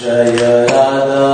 जय Radha.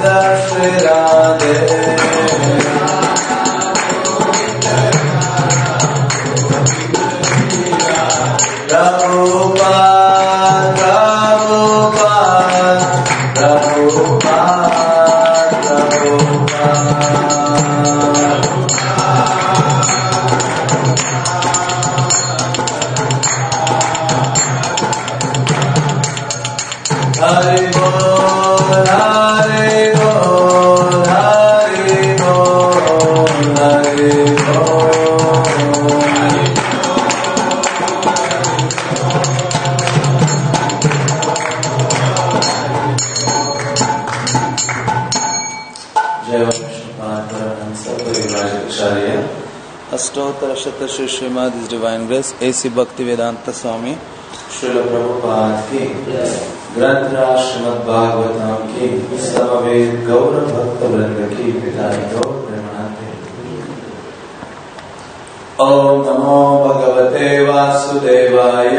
Govind Shri Radhe Prabhupada, Shri Srimad divine grace AC Bhaktivedanta Swami Shri Prabhupada ग्रंथ श्रीमद भागवतम की समवेत गौर भक्त वृंद ओम नमो भगवते वासुदेवाय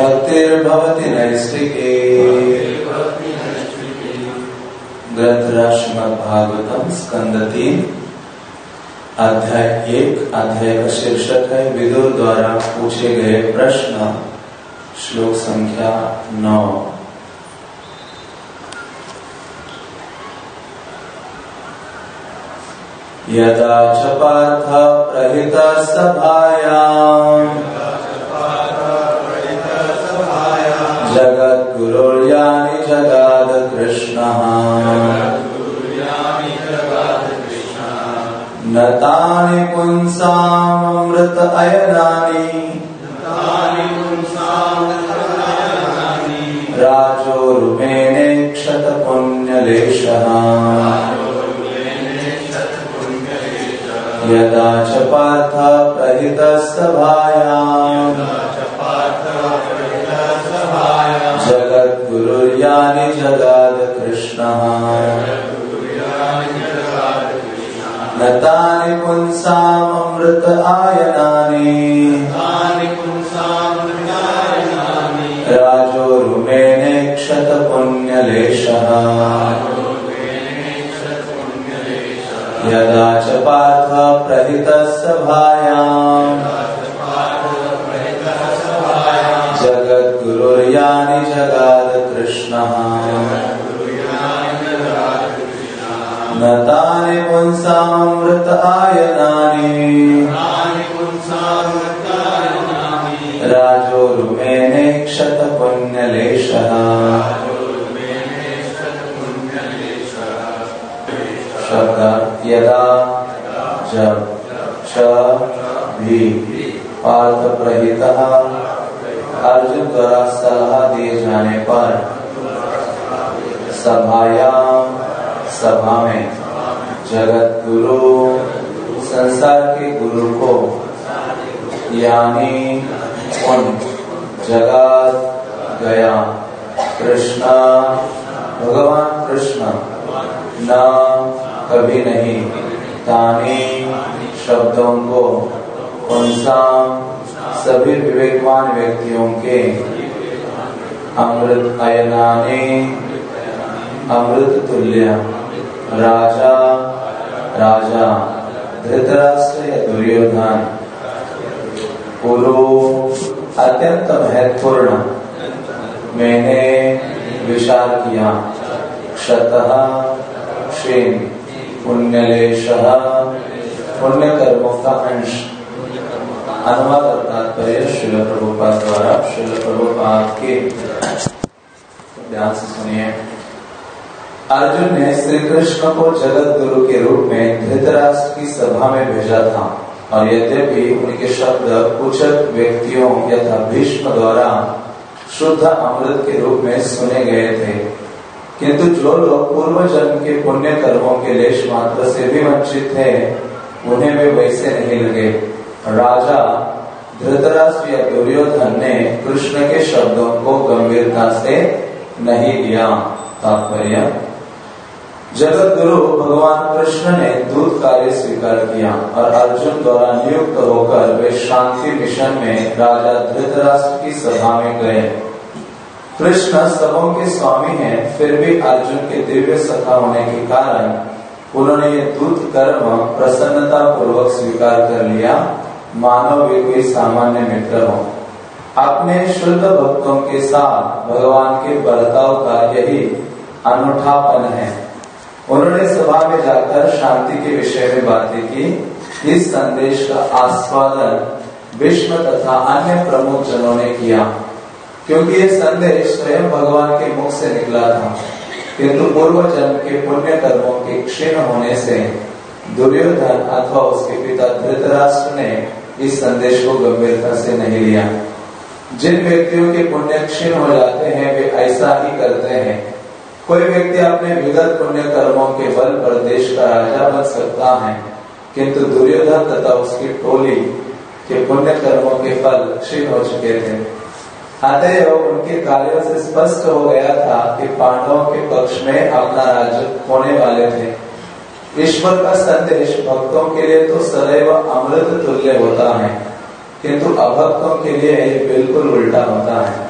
भक्तिर्भवति नैष्टिके ग्रंथ श्रीमद स्कंद तीन अध्याय एक, अध्याय का शीर्षक है, विदुर द्वारा पूछे गए प्रश्न, श्लोक संख्या नौ। यदा च पार्थ प्रहित सभायाम् कृष्णः न तानि पुंसामृत अयनानि। राजोरुमेणे क्षत पुण्यलेशः यदा च पार्थ प्रहितसभायाम् जगद्गुरुर्यानि जगाद कृष्णः न तानि पुंसाममृत आयनानि यदा च पार्थ प्रहितसभायाम् जगद्गुरुर्यानि जगाद कृष्णः। न तानि पुंसामृत आयनानि। राजोरुमेने क्षतपुण्यलेशः। शब्द यदा जब च भी पार्थ प्रहित अर्जुन द्वारा सलाह दिए जाने पर सभायाम सभा में। जगत गुरु, संसार के गुरु को, यानी उन जगत गया। कृष्ण, भगवान कृष्ण न कभी नहीं, तानी शब्दों को सभी विवेकवान व्यक्तियों के। अमृत अयनाने, अमृत तुल्य। राजा राजा, धृतराष्ट्र, दुर्योधन। गुरु अत्यंत महत्वपूर्ण। मैंने विचार किया क्षत क्षीण पुण्यलेश पुण्य कर्मों का अंश। अनुवाद तात्पर्य शिल प्रभुपाद द्वारा शिल प्रभुपाद के ध्यान से सुनिए। अर्जुन ने श्री कृष्ण को जगत गुरु के रूप में धृतराष्ट्र की सभा में भेजा था। और यद्यपि उनके शब्द कुछ व्यक्तियों यथा भीष्म द्वारा शुद्ध अमृत के रूप में सुने गए थे। किंतु जो लोग पूर्व जन्म के पुण्य कर्मों के लेश मात्र से भी वंचित थे, उन्हें वे वैसे नहीं लगे। राजा धृतराष्ट्र या दुर्योधन ने कृष्ण के शब्दों को गंभीरता से नहीं लिया तात्पर्य जगत गुरु भगवान कृष्ण ने दूत कार्य स्वीकार किया और अर्जुन द्वारा नियुक्त होकर वे शांति मिशन में राजा धृतराष्ट्र की सभा में गए। कृष्ण सबों के स्वामी हैं, फिर भी अर्जुन के दिव्य सखा होने के कारण उन्होंने ये दूत कर्म प्रसन्नता पूर्वक स्वीकार कर लिया। मानव वे कोई सामान्य मित्र हो। अपने शुद्ध भक्तों के साथ भगवान के बर्ताव का यही अनूठापन है। उन्होंने सभा में जाकर शांति के विषय में बातें की। इस संदेश का आस्वादन विश्व तथा अन्य प्रमुख जनों ने किया, क्योंकि ये संदेश स्वयं भगवान के मुख से निकला था। किंतु पूर्व जन्म के पुण्य कर्मों के क्षीण होने से दुर्योधन अथवा उसके पिता धृतराष्ट्र ने इस संदेश को गंभीरता से नहीं लिया। जिन व्यक्तियों के पुण्य क्षीण हो जाते हैं, वे ऐसा ही करते हैं। कोई व्यक्ति अपने विगत पुण्य कर्मों के बल पर देश का राजा बन सकता है, किंतु दुर्योधन तथा उसकी टोली के पुण्य कर्मों के फल क्षीण हो चुके थे। अतएव उनके कार्यों से स्पष्ट हो गया था कि पांडवों के पक्ष में अपना राज्य होने वाले थे। ईश्वर का संदेश भक्तों के लिए तो सदैव अमृत तुल्य होता है, किंतु अभक्तों के लिए बिल्कुल उल्टा होता है।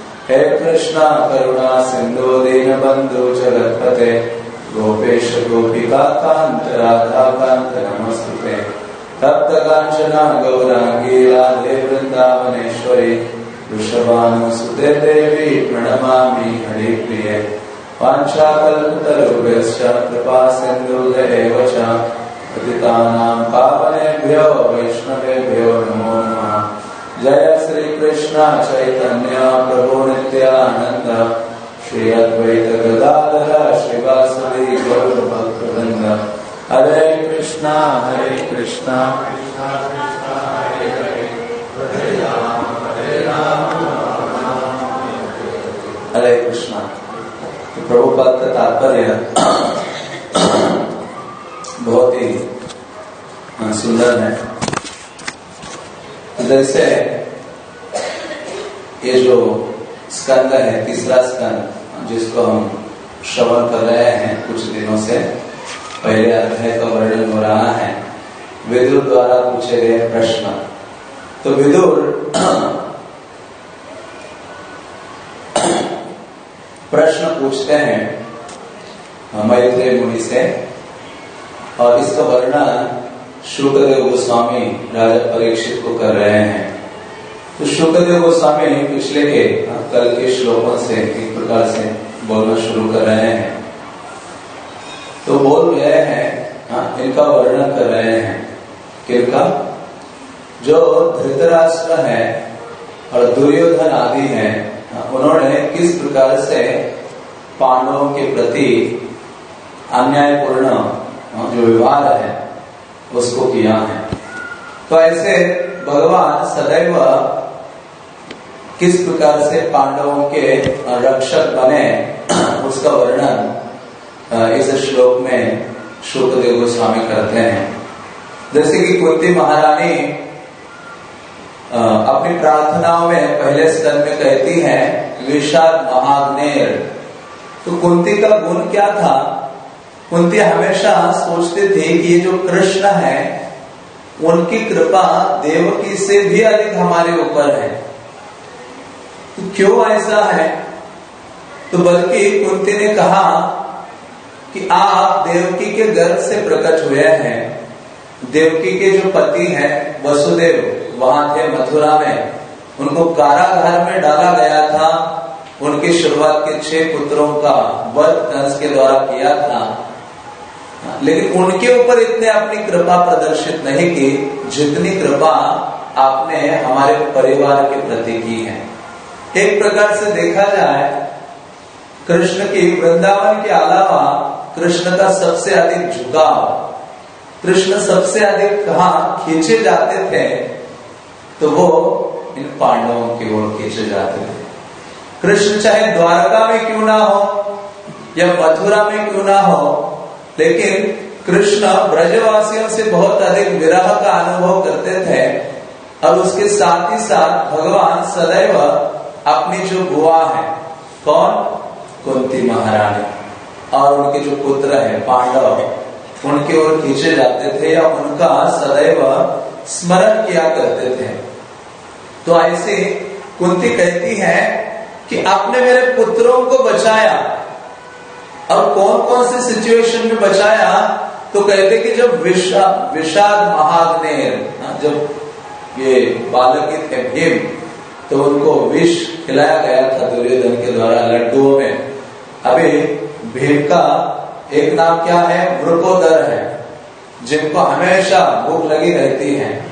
हे कृष्णा करुणा सिन्धो दीनबन्धु जगत्पते। गोपेश गोपिका कान्त राधा कान्त नमस्तुते। तप्त काञ्चना गौराङ्गी राधे वृन्दावनेश्वरी। वृषभानुसुते देवी प्रणमामि हरिप्रिये। वाञ्छाकल्पतरुभ्यश्च कृपा सिन्धुभ्य एव च पावनेभ्यो वैष्णवेभ्यो नमो। कृष्ण चैतन्य प्रभु नित्यानंद श्री अद्वैत गदाधर श्रीवासवी गौर भक्तवृंद हरे कृष्णा हरे कृष्णा। हरे कृष्णा। प्रभुपाद का तात्पर्य बहुत ही सुंदर है। जैसे ये जो स्कंद है, तीसरा स्कंद, जिसको हम श्रवण कर रहे हैं कुछ दिनों से, पहले अध्याय का वर्णन हो रहा है, विदुर द्वारा पूछे गए प्रश्न। तो विदुर प्रश्न पूछते हैं मैत्रेय मुनि से, और इसका वर्णन शुक्रदेव गोस्वामी राजा परीक्षित को कर रहे हैं। तो शुक्रदेव गोस्वामी पिछले के कल के श्लोकों से एक प्रकार से बोलना शुरू कर रहे हैं। तो बोल रहे हैं हाँ, इनका वर्णन कर रहे हैं। किनका? जो धृतराष्ट्र है और दुर्योधन आदि है उन्होंने किस प्रकार से पांडवों के प्रति अन्यायपूर्ण जो व्यवहार है उसको किया है। तो ऐसे भगवान सदैव किस प्रकार से पांडवों के रक्षक बने, उसका वर्णन इस श्लोक में शुक्रदेव गोस्वामी करते हैं। जैसे कि कुंती महारानी अपनी प्रार्थनाओं में पहले स्तर में कहती है विषाद महाग्नेर। तो कुंती का गुण क्या था? कुंती हमेशा सोचते थे कि ये जो कृष्ण है, उनकी कृपा देवकी से भी अधिक हमारे ऊपर है। तो क्यों ऐसा है? तो बल्कि कुंती ने कहा कि आप देवकी के गर्भ से प्रकट हुए हैं। देवकी के जो पति हैं, वसुदेव, वहाँ थे मथुरा में। उनको कारागार में डाला गया था। उनकी शुरुआत के छह पुत्रों का वध कंस के द्वारा किया था। लेकिन उनके ऊपर इतने अपनी कृपा प्रदर्शित नहीं की जितनी कृपा आपने हमारे परिवार के प्रति की है। एक प्रकार से देखा जाए, कृष्ण की वृंदावन के अलावा कृष्ण का सबसे अधिक झुकाव कृष्ण सबसे अधिक कहा खींचे जाते थे तो वो इन पांडवों की ओर खींचे जाते थे। कृष्ण चाहे द्वारका में क्यों ना हो या मथुरा में क्यों ना हो लेकिन कृष्ण ब्रजवासियों से बहुत अधिक विरह का अनुभव करते थे, और उसके साथ ही साथ भगवान सदैव अपनी जो बुआ है, कौन? कुंती महारानी। और उनके जो पुत्र है, पांडव, उनकी ओर खींचे जाते थे या उनका सदैव स्मरण किया करते थे। तो ऐसे कुंती कहती है कि आपने मेरे पुत्रों को बचाया और कौन कौन से सिचुएशन में बचाया तो कहते कि जब विषा विषाद महाग्नेर हाँ, जब ये बालक थे भीम तो उनको विष खिलाया गया था दुर्योधन के द्वारा लड्डुओं में। अभी भीम का एक नाम क्या है? मृकोदर है जिनको हमेशा भूख लगी रहती है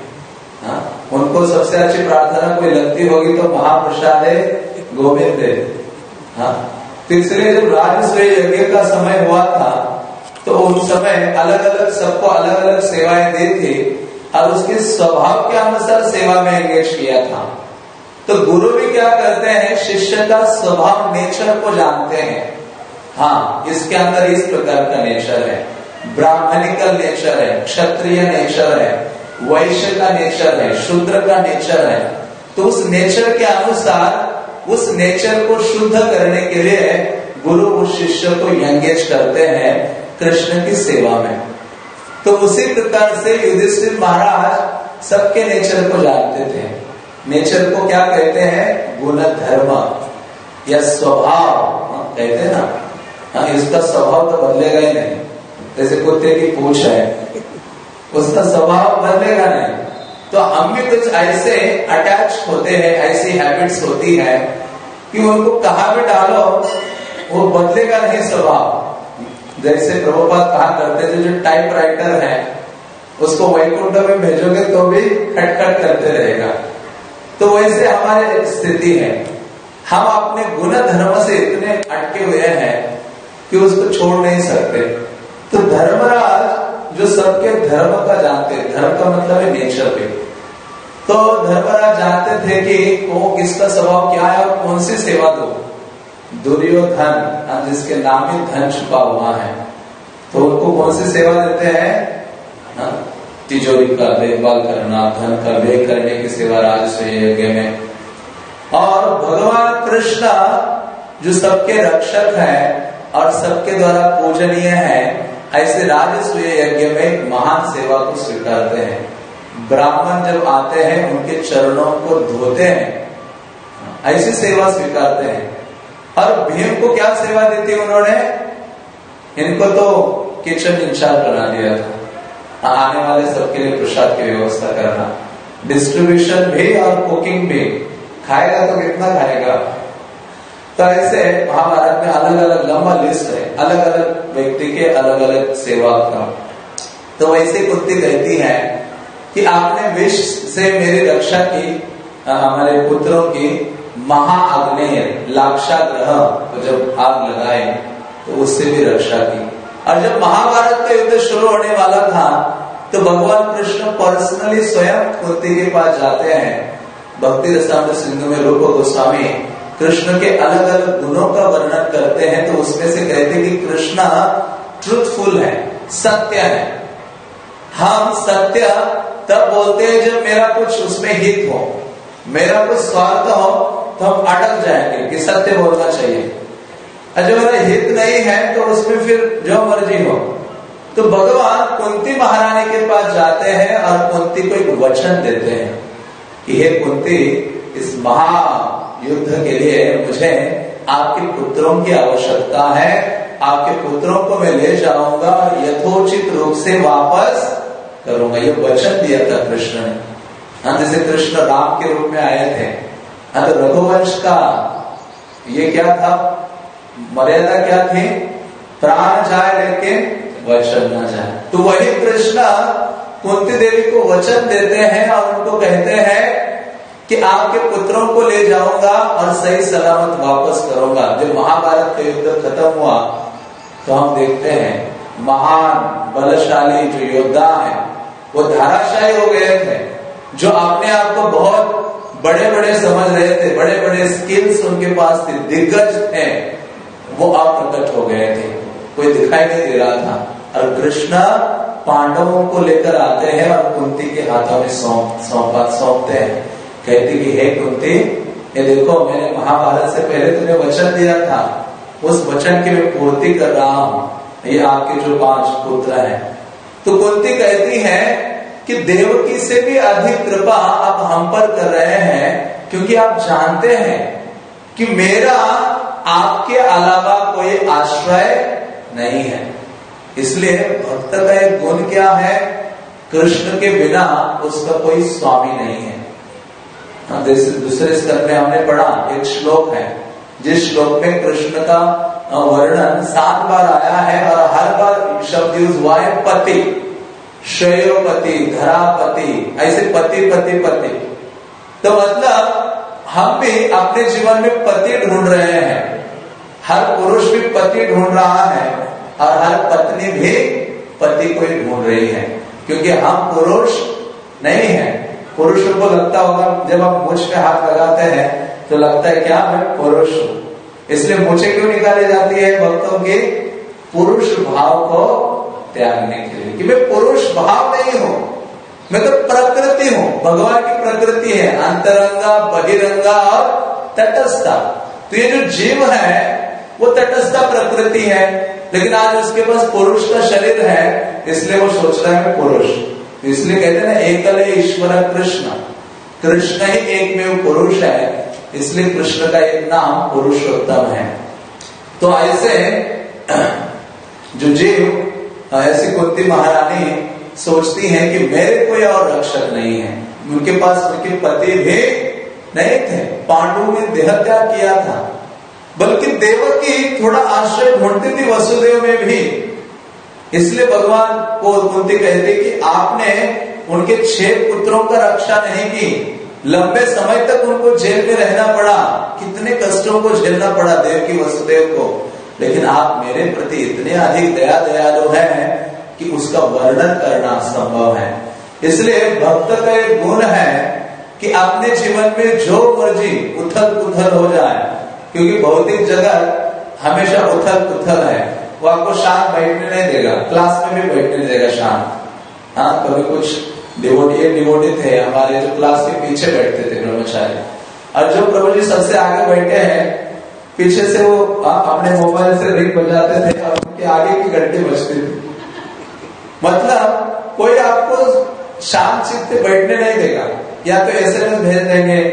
हाँ? उनको सबसे अच्छी प्रार्थना कोई लगती होगी तो महाप्रसाद गोविंद है हाँ? तो इसलिए जब राजस्व यज्ञ का समय हुआ था तो उस समय अलग अलग सबको अलग अलग सेवाएँ दी थी और उसके स्वभाव के अनुसार सेवा में एंगेज किया था। तो गुरु भी क्या करते हैं, शिष्य का स्वभाव नेचर को जानते हैं। हाँ इसके अंदर इस प्रकार का नेचर है। ब्राह्मणिकल नेचर है, क्षत्रिय नेचर है, वैश्य का नेचर है, शूद्र का नेचर है। तो उस नेचर के अनुसार उस नेचर को शुद्ध करने के लिए गुरु उस शिष्य को एंगेज करते हैं कृष्ण की सेवा में। तो उसी प्रकार से युधिष्ठिर महाराज सबके नेचर को जानते थे। नेचर को क्या कहते हैं? गुण धर्म या स्वभाव हाँ, कहते ना? हाँ इसका स्वभाव तो बदलेगा ही नहीं। जैसे कुत्ते की पूछ है उसका स्वभाव बदलेगा नहीं। तो हम भी कुछ ऐसे अटैच होते हैं, ऐसी हैबिट्स होती है कि उनको कहा भी डालो, वो बदलेगा नहीं स्वभाव। जैसे प्रभुपात कहा करते थे, जो टाइप राइटर है, उसको वैकुंठ में भेजोगे तो भी खटखट करते रहेगा। तो वैसे हमारी स्थिति है। हम अपने गुण धर्म से इतने अटके हुए हैं कि उसको छोड़ नहीं सकते। तो धर्मराज जो सबके धर्म का जानते धर्म का मतलब है नेचर पे। तो धर्मराज जानते थे कि वो किसका स्वभाव क्या है और कौन सी सेवा दो। दुर्योधन जिसके नाम में धन छुपा हुआ है तो उनको कौन सी सेवा देते हैं? हाँ, तिजोरी का देखभाल करना धन का व्यय करने की सेवा राजस्व यज्ञ में। और भगवान कृष्ण जो सबके रक्षक है और सबके द्वारा पूजनीय है ऐसे राजस्व यज्ञ में महान सेवा को स्वीकारते हैं। ब्राह्मण जब आते हैं, उनके चरणों को धोते हैं, ऐसी सेवा स्वीकारते हैं। और भीम को क्या सेवा देती थी उन्होंने? इनको तो किचन इंचार्ज बना दिया था। आने वाले सबके लिए प्रसाद की व्यवस्था करना। डिस्ट्रीब्यूशन भी और कुकिंग भी। खाएगा तो कितना खाएगा? तो ऐसे महाभारत में अलग अलग लंबा लिस्ट है। अलग अलग व्यक्ति के अलग अलग सेवा का। तो वैसे कुत्ती कहती है कि आपने विष से मेरी रक्षा की हमारे पुत्रों की महाअग्नि लाक्षाग्रह तो जब आग लगाए तो उससे भी रक्षा की। और जब महाभारत का युद्ध शुरू होने वाला था तो भगवान कृष्ण पर्सनली स्वयं कुंती के पास जाते हैं। भक्ति रसाम सिंधु में रूप गोस्वामी कृष्ण के अलग अलग गुणों का वर्णन करते हैं तो उसमें से कहते कि कृष्ण ट्रुथफुल है, सत्य है। हम सत्य तब बोलते हैं जब मेरा कुछ उसमें हित हो, मेरा कुछ स्वार्थ हो तो हम अटक जाएँगे कि सत्य बोलना चाहिए। जब मेरा हित नहीं है तो उसमें फिर जो मर्ज़ी हो। तो भगवान कुंती महारानी के पास जाते हैं और कुंती को एक वचन देते हैं कि, हे कुंती, इस महायुद्ध के लिए मुझे आपके पुत्रों की आवश्यकता है। आपके पुत्रों को मैं ले जाऊँगा, यथोचित रूप से वापस करूँगा। ये वचन दिया था कृष्ण ने। हाँ जैसे कृष्ण राम के रूप में आए थे। हाँ तो रघुवंश का ये क्या था? मर्यादा क्या थी? प्राण जाए लेके वचन ना जाए। तो वही कृष्ण कुंती देवी को वचन देते हैं और उनको कहते हैं कि आपके पुत्रों को ले जाऊँगा और सही सलामत वापस करूँगा। जब महाभारत का युद्ध खत्म हुआ तो हम देखते हैं, महान, बलशाली जो योद्धा है, वो धाराशाही हो गए थे, जो अपने आप को बहुत बड़े बड़े समझ रहे थे बड़े बड़े स्किल्स उनके पास थे, दिग्गज थे, वो अप्रकट हो गए थे। कोई दिखाई नहीं दे रहा था। और कृष्णा पांडवों को लेकर आते हैं और कुंती के हाथों में सौंप, सौंपा, सौंपते हैं। कहती कि हे कुंती ये देखो मैंने महाभारत से पहले तुम्हें वचन दिया था। उस वचन की मैं पूर्ति कर रहा हूँ। ये आपके जो पाँच पुत्र हैं। तो कुंती कहती है कि देवकी से भी अधिक कृपा आप हम पर कर रहे हैं क्योंकि आप जानते हैं कि मेरा आपके अलावा कोई आश्रय नहीं है। इसलिए भक्त का एक गुण क्या है? कृष्ण के बिना उसका कोई स्वामी नहीं हाँ, दूसरे स्तर में हमने पढ़ा, एक श्लोक है, जिस श्लोक में कृष्ण का वर्णन सात बार आया है और हर बार शब्द यूज़ हुआ है पति, श्रेयोपति, धरापति, ऐसे पति पति पति। तो मतलब हम भी अपने जीवन में पति ढूंढ रहे हैं। हर पुरुष भी पति ढूंढ रहा है और हर पत्नी भी पति को ही ढूंढ रही है, क्योंकि हम पुरुष नहीं है। पुरुषों को लगता होगा, जब हम मुझ पे हाथ लगाते हैं तो लगता है, क्या मैं पुरुष हूँ? इसलिए मुझे क्यों निकाली जाती है भक्तों के? पुरुष भाव को त्यागने के लिए। कि मैं पुरुष भाव नहीं हूँ, मैं तो प्रकृति हूँ, भगवान की प्रकृति है, अंतरंगा, बहिरंगा और तटस्था। तो ये जो जीव है, वो तटस्था प्रकृति है, लेकिन आज उसके पास पुरुष का शरीर है, इसलिए वो सोच रहा है पुरुष तो इसलिए कहते ना, एकल ईश्वर कृष्ण। कृष्ण ही एक में पुरुष है, इसलिए कृष्ण का एक नाम पुरुषोत्तम है। तो ऐसे, जो जीव, ऐसी कुंती महारानी सोचती हैं कि मेरे कोई और रक्षक नहीं है। उनके पास उनके पति भी नहीं थे। पांडु ने देह त्याग किया था। बल्कि देवकी थोड़ा आश्रय ढूंढती थी वसुदेव में भी। इसलिए भगवान को कुंती कहते कि आपने उनके छह पुत्रों का रक्षा नहीं की। लंबे समय तक उनको जेल में रहना पड़ा। कितने कष्टों को झेलना पड़ा देव की वसुदेव को। लेकिन आप मेरे प्रति इतने अधिक दया दयालु हैं कि उसका वर्णन करना संभव है। इसलिए भक्त का एक गुण है कि अपने जीवन में जो मर्ज़ी उथल पुथल हो जाए, क्योंकि भौतिक जगत हमेशा उथल पुथल है। वो आपको शांत बैठने नहीं देगा, क्लास में भी बैठने नहीं देगा शांत हाँ कभी कुछ डिवोटी डिवोटी थे, हमारे जो क्लास के पीछे बैठते थे ब्रह्मचारी। और जो प्रभु जी सबसे आगे बैठे हैं, पीछे से वो अपने मोबाइल से रिंग बजाते थे और उनके आगे की घंटी बजती थी। मतलब कोई आपको शांत चित्त बैठने नहीं देगा, या तो एसएमएस भेज देंगे।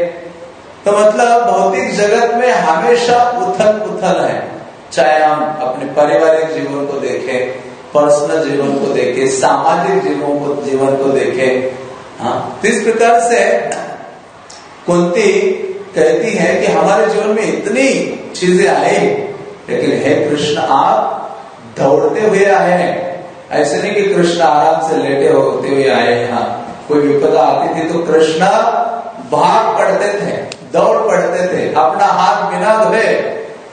तो मतलब भौतिक जगत में हमेशा उथल पुथल है। चाहे हम अपने पारिवारिक जीवन को देखें पर्सनल जीवन को देखें, सामाजिक जीवन को जीवन को देखें हाँ तो इस प्रकार से कुंती कहती है कि हमारे जीवन में इतनी चीज़ें आई, लेकिन हे कृष्ण, आप दौड़ते हुए आए हैं। ऐसे नहीं कि कृष्ण आराम से लेटे होते हुए आए यहाँ कोई विपदा आती थी तो कृष्ण भाग पड़ते थे, दौड़ पड़ते थे, अपना हाथ बिना धोए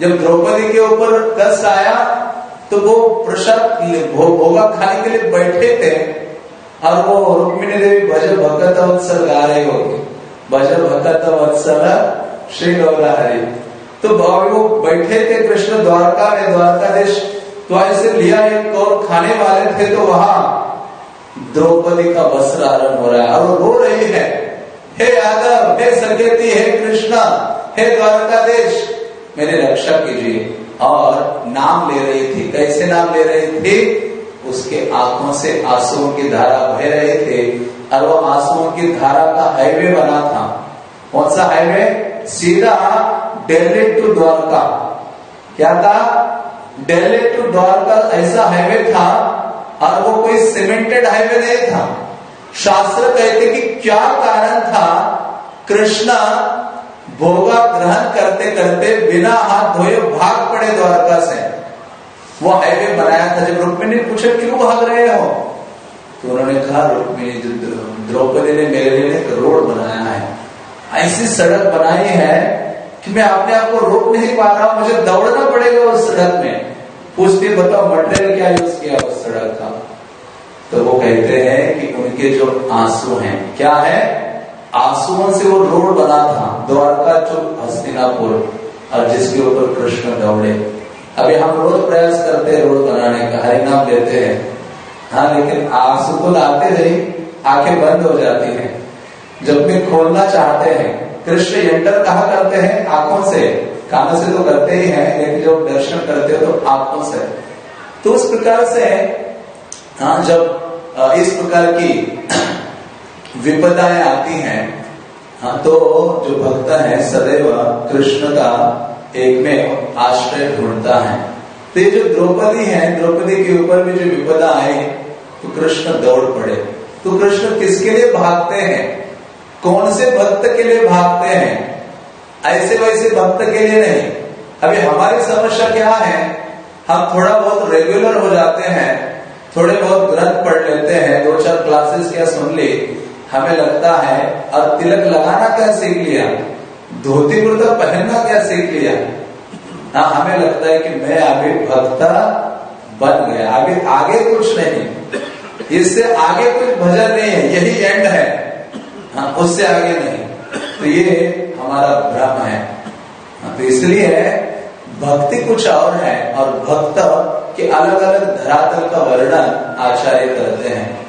जब द्रौपदी के ऊपर कष्ट आया तो वो प्रसाद भोगा खाने के लिए बैठे थे, और वो रुक्मिणी देवी भज भगत वत्सल गा रही होगी भज भगत वत्सल श्री गौरा हरि तो वो बैठे थे, कृष्ण द्वारका में द्वारकाधीश तो ऐसे लिया एक और खाने वाले थे तो वहाँ द्रौपदी का वस्त्र आरंभ हो रहा है, और रो रही है। हे यादव, हे संकेती, हे कृष्णा, हे द्वारकाधीश मेरी रक्षा कीजिए और नाम ले रही थी, कैसे नाम ले रही थी? उसके आँखों से आंसुओं की धारा बह रहे थे। और वो आंसुओं की धारा का हाईवे बना था। कौन सा हाईवे? सीधा दिल्ली टू द्वारका। क्या था? दिल्ली टू द्वारका ऐसा हाईवे था और वो कोई सीमेंटेड हाईवे नहीं था। शास्त्र कहते कि क्या कारण था? कृष्णा भोगा ग्रहण करते करते बिना हाथ धोए भाग पड़े द्वारका से। वो हाईवे बनाया था जब रुक्मिणी पूछे, क्यों भाग रहे हो? तो उन्होंने कहा, रुक्मिणी द्रौपदी ने मेरे लिए एक रोड बनाया है। ऐसी सड़क बनाई है कि मैं अपने आप को रोक नहीं पा रहा मुझे दौड़ना पड़ेगा उस सड़क में। पूछते, बताओ, मटेरियल क्या यूज़ किया उस सड़क का? तो वो कहते हैं कि उनके जो आँसू हैं, क्या है? आंसुओं से वो रोड बना था, द्वारका जो हस्तिनापुर, और जिसके ऊपर कृष्ण दौड़े। अभी हम रोज प्रयास करते हैं रोड बनाने का, हरि नाम लेते हैं। हाँ लेकिन आँसू को लाते ही, आँखें बंद हो जाती हैं। जब भी खोलना चाहते हैं, कृष्ण एंटर कहा करते हैं? आँखों से। कानों से तो करते ही हैं, लेकिन जब दर्शन करते हो तो आँखों से। तो उस प्रकार से हाँ जब इस प्रकार की विपदाएँ आती हैं हाँ तो जो भक्त है, सदैव कृष्ण का एक में आश्रय ढूंढता है। तो ये जो द्रौपदी है, द्रौपदी के ऊपर भी जो विपदा आई तो कृष्ण दौड़ पड़े। तो कृष्ण किसके लिए भागते हैं? कौन से भक्त के लिए भागते हैं? ऐसे वैसे भक्त के लिए नहीं। अभी हमारी समस्या क्या है? हम थोड़ा बहुत रेगुलर हो जाते हैं, थोड़े बहुत ग्रंथ पढ़ लेते हैं, दो चार क्लासेस क्या सुन ली हमें लगता है और तिलक लगाना क्या सीख लिया? धोती कुर्ता पहनना क्या सीख लिया? हाँ हमें लगता है कि मैं अभी भक्ता बन गया अभी आगे कुछ नहीं। इससे आगे कुछ भजन नहीं है यही एंड है। हाँ उससे आगे नहीं। तो ये हमारा भ्रम है। हाँ, तो इसलिए भक्ति कुछ और है और भक्त के अलग अलग धरातल का वर्णन आचार्य करते हैं।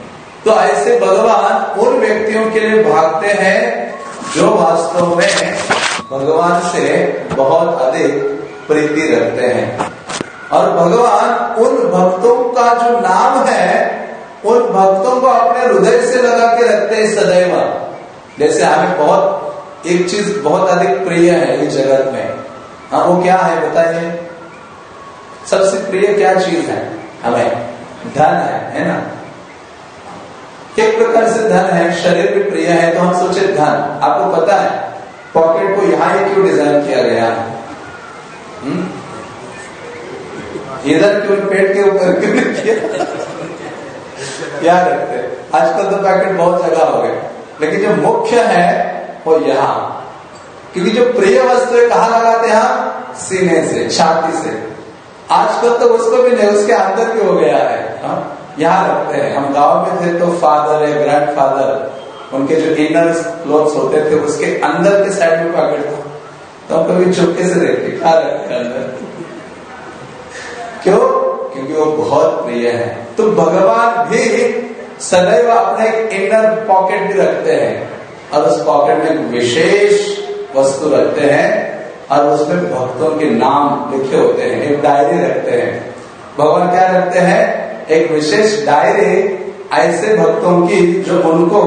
तो ऐसे भगवान उन व्यक्तियों के लिए भागते हैं जो वास्तव में भगवान से बहुत अधिक प्रीति रखते हैं। और भगवान उन भक्तों का जो नाम है, उन भक्तों को अपने हृदय से लगा के रखते हैं सदैव। जैसे हमें बहुत, एक चीज़ बहुत अधिक प्रिय है इस जगत में। हाँ वो क्या है बताइए? सबसे प्रिय क्या चीज़ है? हमें धन है है ना? एक प्रकार से धन है, शरीर भी प्रिय है तो हम सोचे धन, आपको पता है पॉकेट को यहाँ ही क्यों डिज़ाइन किया गया है? हम्म? इधर क्यों पेट के ऊपर क्यों किया? रखते आजकल तो पैकेट बहुत जगह हो गए, लेकिन जो मुख्य है, वो यहाँ। क्योंकि जो प्रिय वस्तु है, कहा लगाते हैं सीने से, छाती से। आजकल तो उसको भी नहीं, उसके अंदर भी हो गया है? हाँ? यहाँ रखते हैं, हम गाँव में थे तो फादर है ग्रैंड फादर उनके जो इनर क्लोथ्स होते थे, उसके अंदर के साइड में पॉकेट था। तो हम कभी चुपके से देखते क्या रखते अंदर? क्यों? क्योंकि वो बहुत प्रिय है। तो भगवान भी सदैव अपने एक इनर पॉकेट भी रखते हैं और उस पॉकेट में एक विशेष वस्तु रखते हैं और उसमें भक्तों के नाम लिखे होते हैं, एक डायरी रखते हैं। भगवान क्या रखते हैं? एक विशेष डायरी ऐसे भक्तों की जो उनको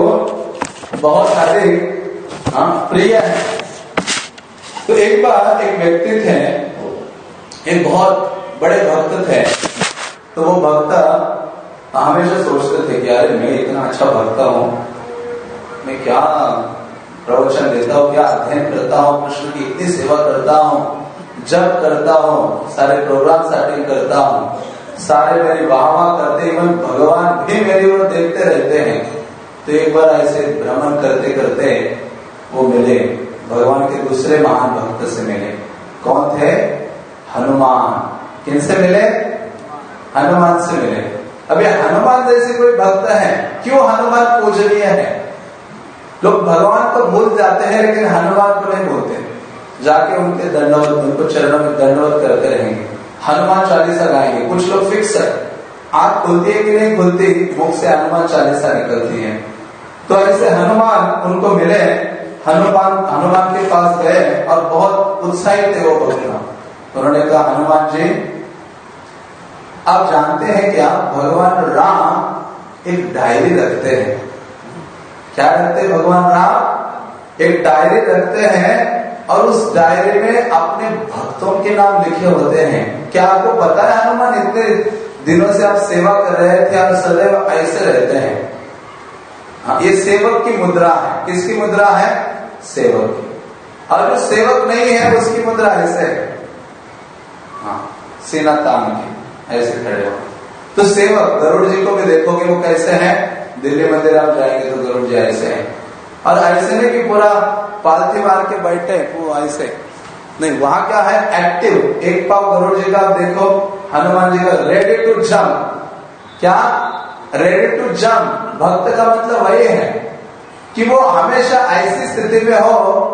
बहुत सारे हाँ, प्रिय है। तो एक बार एक व्यक्ति थे एक बहुत बड़े भक्त थे तो वो भक्त हमेशा सोचते थे कि अरे मैं इतना अच्छा भक्त हूँ मैं क्या प्रवचन देता हूँ क्या अध्ययन करता हूँ कृष्ण की इतनी सेवा करता हूँ जब करता हूँ सारे प्रोग्राम अटेंड करता हूँ। सारे मेरी वाह करते इवन भगवान भी मेरी ओर देखते रहते हैं। तो एक बार ऐसे भ्रमण करते करते वो मिले। भगवान के दूसरे महान भक्त से मिले। कौन थे? हनुमान। किन से मिले? हनुमान से मिले। अभी हनुमान जैसे कोई भक्त है, क्यों हनुमान पूजनीय है? लोग भगवान को भूल जाते हैं, लेकिन हनुमान को नहीं भूलते। जाके उनके दंडवत, उनको चरणों में दंडवत करते रहेंगे। हनुमान चालीसा गाएँगे। कुछ लोग फिक्स है। आग खुलती है कि नहीं खुलती मुख से हनुमान चालीसा निकलती है। तो ऐसे हनुमान उनको मिले, हनुमान हनुमान के पास गए और बहुत उत्साहित थे वो भक्त उन्होंने कहा, हनुमान जी, आप जानते हैं क्या? भगवान राम एक डायरी रखते हैं। क्या रखते हैं भगवान राम? एक डायरी रखते हैं और उस डायरी में अपने भक्तों के नाम लिखे होते हैं। क्या आपको पता है, हनुमान, इतने दिनों से आप सेवा कर रहे थे और सदैव ऐसे रहते हैं? हाँ ये सेवक की मुद्रा है। किसकी मुद्रा है? सेवक और जो सेवक नहीं है, उसकी मुद्रा ऐसे है। हाँ सीना तान की, ऐसे खड़े हो। तो सेवक, गरुड़ जी को भी देखोगे वो कैसे हैं? दिल्ली मंदिर आप जाएँगे तो गरुड़ जी ऐसे हैं। और ऐसे नहीं कि पूरा पालती मार के बैठे वो ऐसे नहीं, वहाँ क्या है? एक्टिव एक पाव गरुड़ जी का देखो, हनुमान जी का रेडी टू जम्प क्या? रेडी टू जम्प भक्त का मतलब वही है कि वो हमेशा ऐसी स्थिति में हो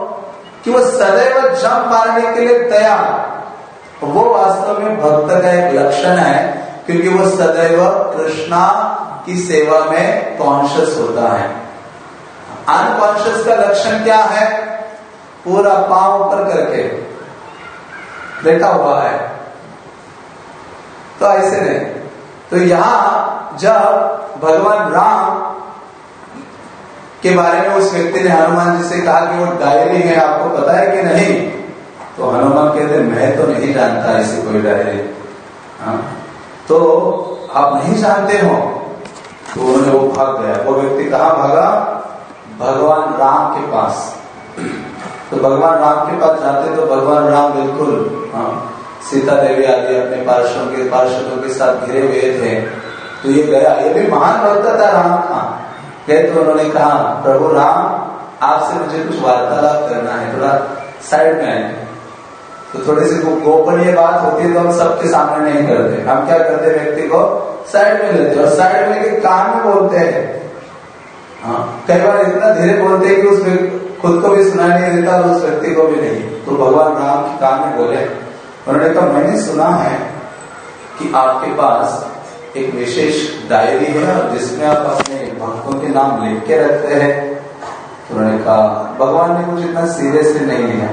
कि वो सदैव जम्प मारने के लिए तैयार। वो वास्तव में भक्त का एक लक्षण है, क्योंकि वो सदैव कृष्णा की सेवा में कॉन्शियस होता है। अनकॉन्शियस का लक्षण क्या है? पूरा पाँव ऊपर करके। बैठा हुआ है। तो ऐसे नहीं तो यहाँ जब भगवान राम के बारे में उस व्यक्ति ने हनुमान जी से कहा कि वो डायरी है, आपको पता है कि नहीं? तो हनुमान कहते, मैं तो नहीं जानता ऐसी कोई डायरी। हाँ? तो आप नहीं जानते हो? तो उन्होंने वो भाग गया। वो व्यक्ति कहा भागा भगवान राम के पास। तो भगवान राम के पास जाते तो भगवान राम बिल्कुल हाँ सीता देवी आदि अपने पार्षदों के पार्षदों के साथ घिरे हुए थे। तो ये गया। ये भी महान भक्त था राम का गए तो उन्होंने कहा, प्रभु राम, आपसे मुझे कुछ वार्तालाप करना है, थोड़ा साइड में तो थोड़ी सी गोपनीय बात होती है तो हम सबके सामने नहीं करते। हम क्या करते, व्यक्ति को साइड में लेते और साइड में कान में बोलते हैं। हाँ कई बार इतना धीरे बोलते हैं कि उस खुद को भी सुनाई नहीं देता और उस व्यक्ति को भी नहीं। तो भगवान राम के कान में बोले, उन्होंने कहा मैंने सुना है कि आपके पास एक विशेष डायरी है और जिसमें आप अपने भक्तों के नाम लिख के रखते हैं। तो उन्होंने कहा, भगवान ने कुछ इतना सीरियसली नहीं लिया।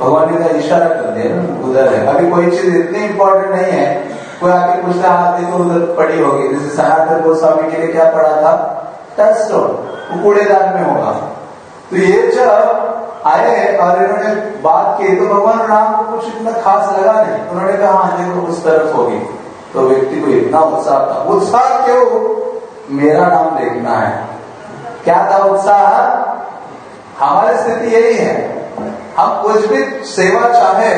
भगवान ने कहा, इशारा कर दिया उधर है। अभी कोई चीज़ इतनी इंपॉर्टेंट नहीं है। कोई आके पूछता हाथ देखो, उधर पड़ी होगी। जैसे सनातन गोस्वामी के लिए क्या पड़ा था? टेस्ट वो कूड़ेदान में होगा। तो ये जब आए और इन्होंने बात की तो भगवान राम को कुछ इतना खास लगा नहीं। उन्होंने कहा हाँ देखो उस तरफ़ होगी। तो व्यक्ति को इतना उत्साह था। उत्साह क्यों? मेरा नाम देखना है। क्या था उत्साह? हमारी स्थिति यही है। हम कुछ भी सेवा चाहे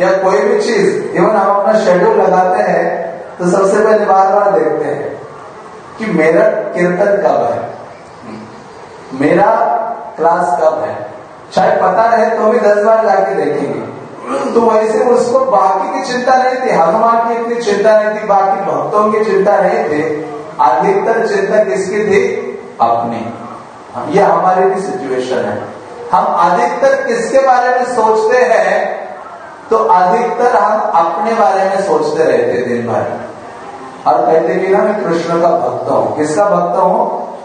या कोई भी चीज़, इवन हम अपना शेड्यूल लगाते हैं तो सबसे पहले बार बार देखते हैं। कि मेरा कीर्तन कब है? मेरा क्लास कब है? शायद पता रहे तो भी दस बार जाके देखेंगे। तो वैसे उसको बाकी की चिंता नहीं थी, हनुमान की इतनी चिंता नहीं थी, बाकी भक्तों की चिंता नहीं थी। अधिकतर चिंता किसकी थी? अपनी। ये हमारी भी सिचुएशन है। हम अधिकतर किसके बारे में सोचते हैं? तो अधिकतर हम अपने बारे में सोचते रहते दिन भर। और कहते कि ना, मैं कृष्ण का भक्त हूँ। किसका भक्त हूँ?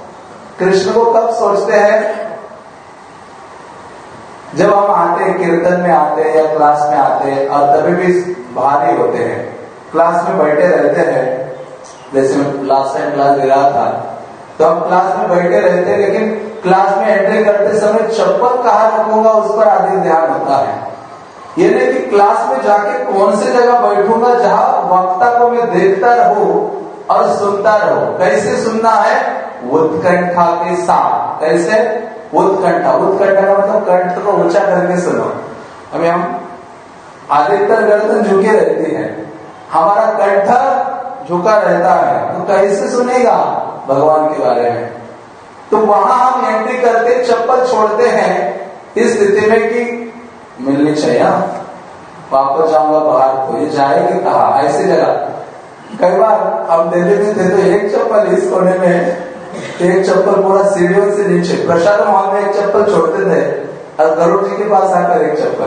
कृष्ण को कब सोचते हैं? जब हम आते हैं, कीर्तन में आते हैं या क्लास में आते हैं, और तभी भी भारी होते हैं। क्लास में बैठे रहते हैं। जैसे मैं लास्ट टाइम क्लास दे रहा था तो हम क्लास में बैठे रहते हैं, लेकिन क्लास में एंट्री करते समय चप्पल कहा रखूँगा, उस पर अधिक ध्यान होता है। ये नहीं कि क्लास में जाके कौन सी जगह बैठूँगा जहाँ वक्ता को मैं देखता रहूँ और सुनता रहूँ। कैसे सुनना है? उत्कंठा के साथ। कैसे? उत्कंठा। उत्कंठा का मतलब कंठ को ऊँचा करके सुनो। अभी हम अधिकतर गर्दन झुके रहती है। हमारा कंठ झुका रहता है। तो कैसे सुनेगा भगवान के बारे में? तो वहाँ हम एंट्री करते, चप्पल छोड़ते हैं। इस स्थिति में कि मिलनी चाहिए वापस जाऊँगा बाहर। को ये जाएगी कहा? ऐसी जगह। कई बार हम दिल्ली में थे तो एक चप्पल इस कोने में, एक चप्पल पूरा सीढ़ियों से नीचे। प्रसाद वहाँ में एक चप्पल छोड़ते थे। और गरुड़ जी के पास आकर एक चप्पल।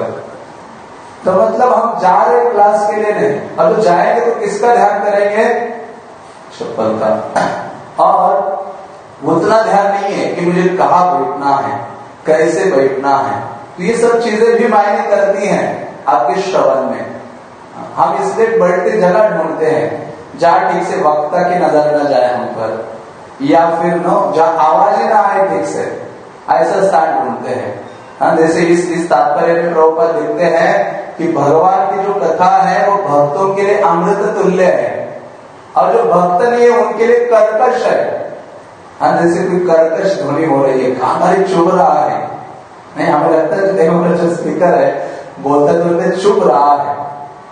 तो मतलब हम जा रहे क्लास के लिए नहीं। और तो जाएँगे तो किसका ध्यान करेंगे? चप्पल का। और उतना ध्यान नहीं है कि मुझे कहा बैठना है, कैसे बैठना है। तो ये सब चीज़ें भी मायने करती हैं आपके श्रवण में। हम इसलिए बढ़ते जगह ढूंढते हैं, जहाँ ठीक से वक्ता की नज़र न जाए हम पर, या फिर नो जहाँ आवाज़ ही ना आए ठीक से, ऐसा स्थान ढूंढते हैं। हाँ जैसे इस इस तात्पर्य में प्रभुपद लिखते हैं कि भगवान की जो कथा है, वो भक्तों के लिए अमृत तुल्य है, और जो भक्त नहीं है, उनके लिए कर्कश है। हाँ जैसे कोई कर्कश ध्वनि हो रही है कान चुभ रहा है? नहीं, हमें लगता है जो स्पीकर है, बोलते बोलते चुप रहा है।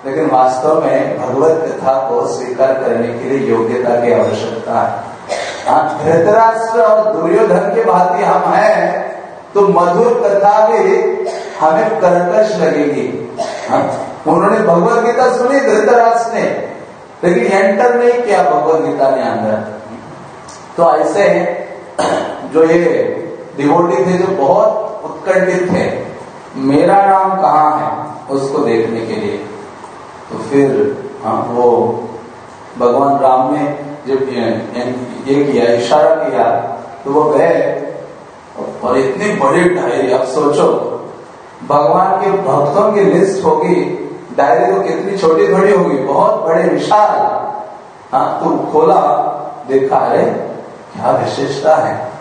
लेकिन वास्तव में भगवत कथा को स्वीकार करने के लिए योग्यता की आवश्यकता है। हाँ धृतराष्ट्र और दुर्योधन के भांति हम हैं तो मधुर कथा भी हमें कर्कश लगेगी। हाँ? उन्होंने भगवत गीता सुनी धृतराष्ट्र ने, लेकिन एंटर नहीं किया, भगवत गीता ने अंदर तो ऐसे जो ये डिवोटी थे जो बहुत उत्कंठित थे, मेरा नाम कहाँ है, उसको देखने के लिए। तो फिर हाँ वो भगवान राम ने जब ये किया, इशारा किया तो वो गए, और इतनी बड़ी डायरी, आप सोचो, भगवान के भक्तों की लिस्ट होगी, डायरी तो कितनी छोटी थोड़ी होगी, बहुत बड़े, विशाल। हाँ तो खोला, देखा है क्या विशेषता है।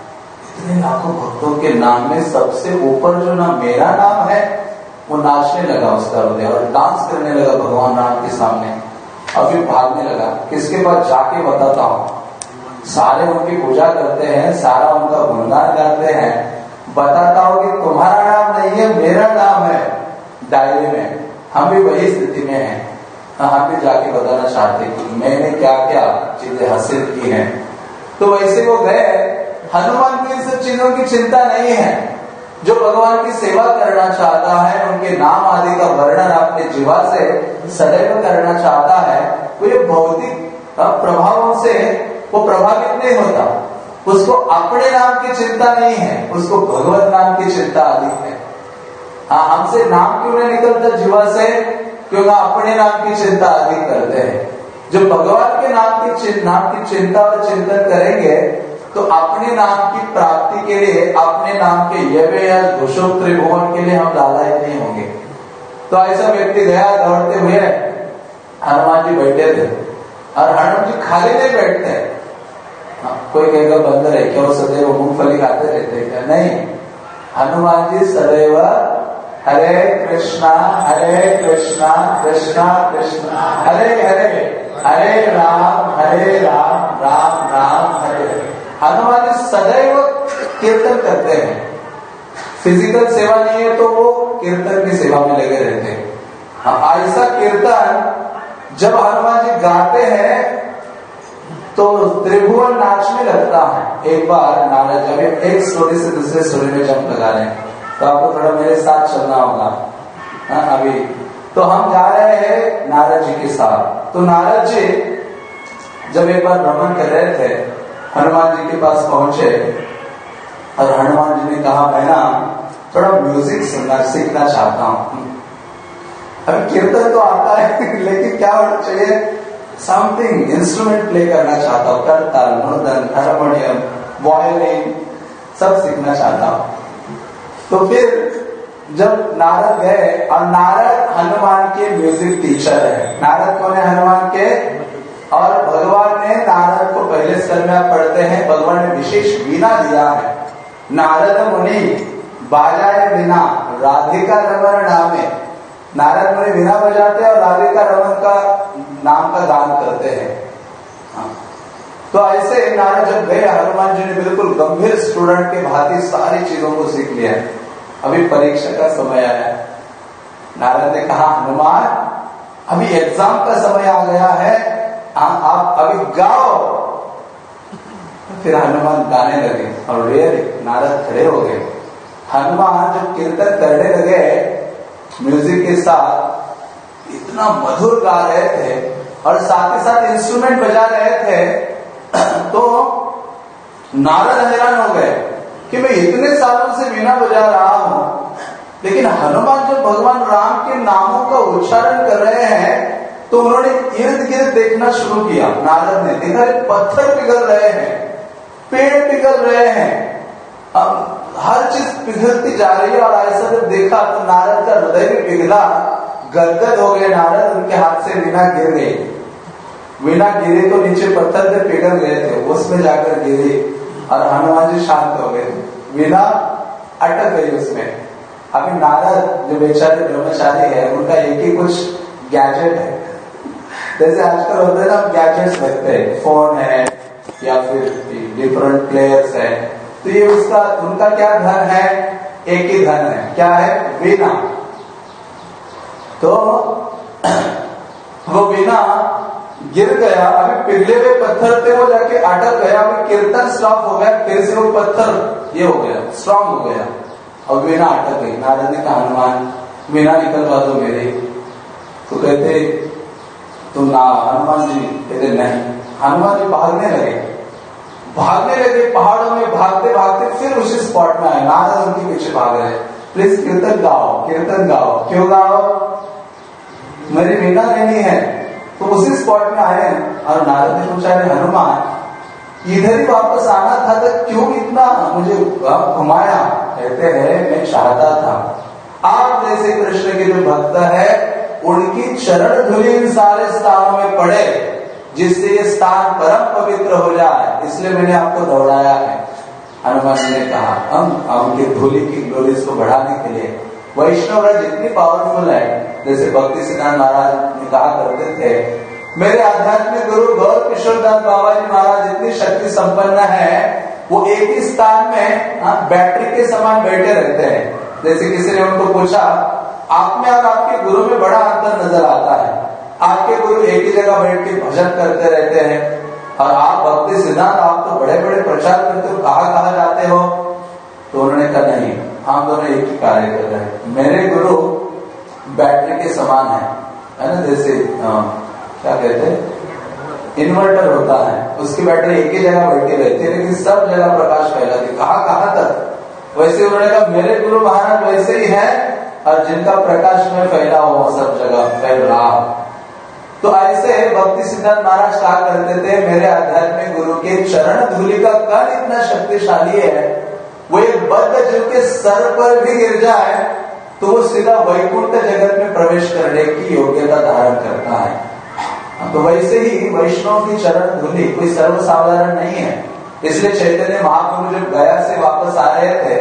इतने लाखों भक्तों के नाम में सबसे ऊपर जो नाम मेरा नाम है, वो नाचने लगा उसका हृदय और डांस करने लगा भगवान राम के सामने। और फिर भागने लगा। किसके पास जाके बताता हूँ। सारे उनकी पूजा करते हैं, सारा उनका गुणगान करते हैं। बताता हूँ कि तुम्हारा नाम नहीं है, मेरा नाम है। डायरी में। हम भी वही स्थिति में हैं। हम भी जाके बताना चाहते कि मैंने क्या क्या चीज़ें हासिल की हैं। तो वैसे वो गए। हनुमान को इन सब चीज़ों की चिंता नहीं है। जो भगवान की सेवा करना चाहता है, उनके नाम आदि का वर्णन अपने जीवा से सदैव करना चाहता है, वो ये भौतिक प्रभावों से वो प्रभावित नहीं होता। उसको अपने नाम की चिंता नहीं है, उसको भगवत नाम की चिंता आदि है। हाँ हमसे नाम क्यों नहीं निकलता जीवा से? क्योंकि अपने नाम की चिंता आदि करते हैं। जो भगवान के नाम की नाम की चिंता और चिंतन करेंगे तो अपने नाम की प्राप्ति के लिए अपने नाम के यवे या त्रिभुवन के लिए हम लालायित नहीं होंगे। तो ऐसा व्यक्ति गया दौड़ते हुए हनुमान जी बैठे थे और हनुमान जी खाली नहीं बैठते। हाँ, कोई कहेगा बंदर है क्या सदैव मूंगफली खाते रहते क्या? नहीं। हनुमान जी सदैव हरे कृष्णा हरे कृष्णा कृष्णा कृष्णा हरे हरे हरे राम हरे राम राम राम हरे हरे। हनुमान सदैव कीर्तन करते हैं। फ़िज़िकल सेवा नहीं है तो वो कीर्तन की सेवा में लगे रहते हैं। हाँ, ऐसा कीर्तन जब हनुमान जी गाते हैं तो त्रिभुवन नाचने लगता है। एक बार नारद जब एक स्टोरी से दूसरे स्टोरी में जंप लगा रहे तो आपको थोड़ा मेरे साथ चलना होगा। हाँ अभी। तो हम जा रहे हैं नारद जी के साथ। तो नारद जी जब एक बार भ्रमण कर रहे थे हनुमान जी के पास पहुँचे और हनुमान जी ने कहा मैं ना थोड़ा म्यूज़िक सुनना, सीखना चाहता हूँ। अभी कीर्तन तो आता है, लेकिन क्या होना चाहिए? समथिंग इंस्ट्रूमेंट प्ले करना चाहता हूँ। करताल मृदन हारमोनियम वायलिन सब सीखना चाहता हूँ। तो फिर जब नारद गए, और नारद हनुमान के म्यूज़िक टीचर है। नारद कौन है हनुमान के? और भगवान ने नारद को पहले स्तर में आप पढ़ते हैं, भगवान ने विशेष बीना दिया है। नारद मुनि, बाजाए बिना राधिका रमन नामे। नारद मुनि बिना बजाते और राधिका रमन का नाम का गान करते हैं। हाँ। तो ऐसे नारद जब गए, हनुमान जी ने बिल्कुल गंभीर स्टूडेंट के भांति सारी चीज़ों को सीख लिया। अभी परीक्षा का समय आया। नारद ने कहा, हनुमान, अभी एग्ज़ाम का समय आ गया है आ, आप अभी गाओ फिर हनुमान गाने लगे और रियली नारद खड़े हो गए। हनुमान जब कीर्तन करने लगे म्यूज़िक के साथ इतना मधुर गा रहे थे और साथ ही साथ इंस्ट्रूमेंट बजा रहे थे तो नारद हैरान हो गए कि मैं इतने सालों से वीणा बजा रहा हूँ। लेकिन हनुमान जब भगवान राम के नामों का उच्चारण कर रहे हैं तो उन्होंने इर्द गिर्द देखना शुरू किया, नारद ने। देखा पत्थर पिघल रहे हैं, पेड़ पिघल रहे हैं। अब हर चीज़ पिघलती जा रही है और ऐसा जब देखा तो नारद का हृदय भी पिघला। गदगद हो गए नारद, उनके हाथ से वीणा गिर। गई वीणा गिरे तो नीचे पत्थर से पिघल गए थे, उसमें जाकर गिरी और हनुमान जी शांत हो गए। वीणा अटक गई उसमें। अभी नारद जो बेचारे ब्रह्मचारी है, उनका एक ही कुछ गैजेट है। जैसे आजकल होते हैं ना गैजेट्स रखते हैं फ़ोन है या फिर डिफरेंट प्लेयर्स है तो ये उसका, उनका क्या धन है? एक ही धन है। क्या है? वीणा। तो वो वीणा गिर गया। अभी पिघले हुए पत्थर थे, वो जाके अटक गया। अभी कीर्तन स्टॉप हो गया। फिर से वो पत्थर, ये हो गया। स्ट्रांग हो गया। और बिना अटक गई। नारद ने कहा, हनुमान, वीणा निकलवा दो मेरे। तो कहते तुम ना हनुमान जी कहते, नहीं। हनुमान जी भागने लगे। भागने लगे, पहाड़ों में भागते भागते फिर उसी स्पॉट में आए। नारद उनके पीछे भाग रहे। प्लीज़ कीर्तन गाओ कीर्तन गाओ। क्यों गाओ? मेरी वीणा लेनी है। तो उसी स्पॉट में आए। और नारद ने पूछा हनुमान, इधर ही वापस आना था तो क्यों इतना मुझे घुमाया? कहते हैं, मैं चाहता था। आप जैसे कृष्ण के जो भक्त है उनकी चरण धुली इन सारे स्थानों में पड़े जिससे ये स्थान परम पवित्र हो जाए। इसलिए मैंने आपको दौड़ाया है। हनुमान जी ने कहा हम उनकी धूलि की ग्लोरीज को बढ़ाने के लिए वैष्णव रज इतनी पावरफुल है। जैसे भक्ति सिद्धांत महाराज ने कहा करते थे मेरे आध्यात्मिक गुरु गौर किशोर दास बाबा जी महाराज इतनी शक्ति संपन्न है वो एक ही स्थान में हाँ, बैटरी के समान बैठे रहते हैं। जैसे किसी ने उनको पूछा आप में और आपके गुरु में बड़ा अंतर नज़र आता है। आपके गुरु एक ही जगह बैठ के भजन करते रहते हैं। और आप भक्ति सिद्धांत, आप तो बड़े बड़े प्रचार करते हो कहा कहा जाते हो? तो उन्होंने कहा, नहीं, हम दोनों एक ही कार्य कर रहे हैं। मेरे गुरु बैटरी के समान है। है ना, जैसे क्या कहते हैं? इन्वर्टर होता है। उसकी बैटरी एक ही जगह बैठी रहती है, लेकिन सब जगह प्रकाश फैलाती कहा कहा तक? वैसे उन्होंने कहा, मेरे गुरु महाराज वैसे ही है और जिनका प्रकाश में फैला हो सब जगह, फैल। रहा तो ऐसे भक्ति सिद्धांत महाराज कहा करते थे, मेरे आध्यात्मिक गुरु के चरण धूलि का कण इतना शक्तिशाली है, वो एक बद्ध जीव के सर पर भी गिर जाए तो वो सीधा वैकुंठ जगत में प्रवेश करने की योग्यता धारण करता है तो वैसे ही वैष्णव की चरण धूलि कोई सर्वसाधारण नहीं है। इसलिए चैतन्य महाप्रभु जब गया से वापस आ रहे थे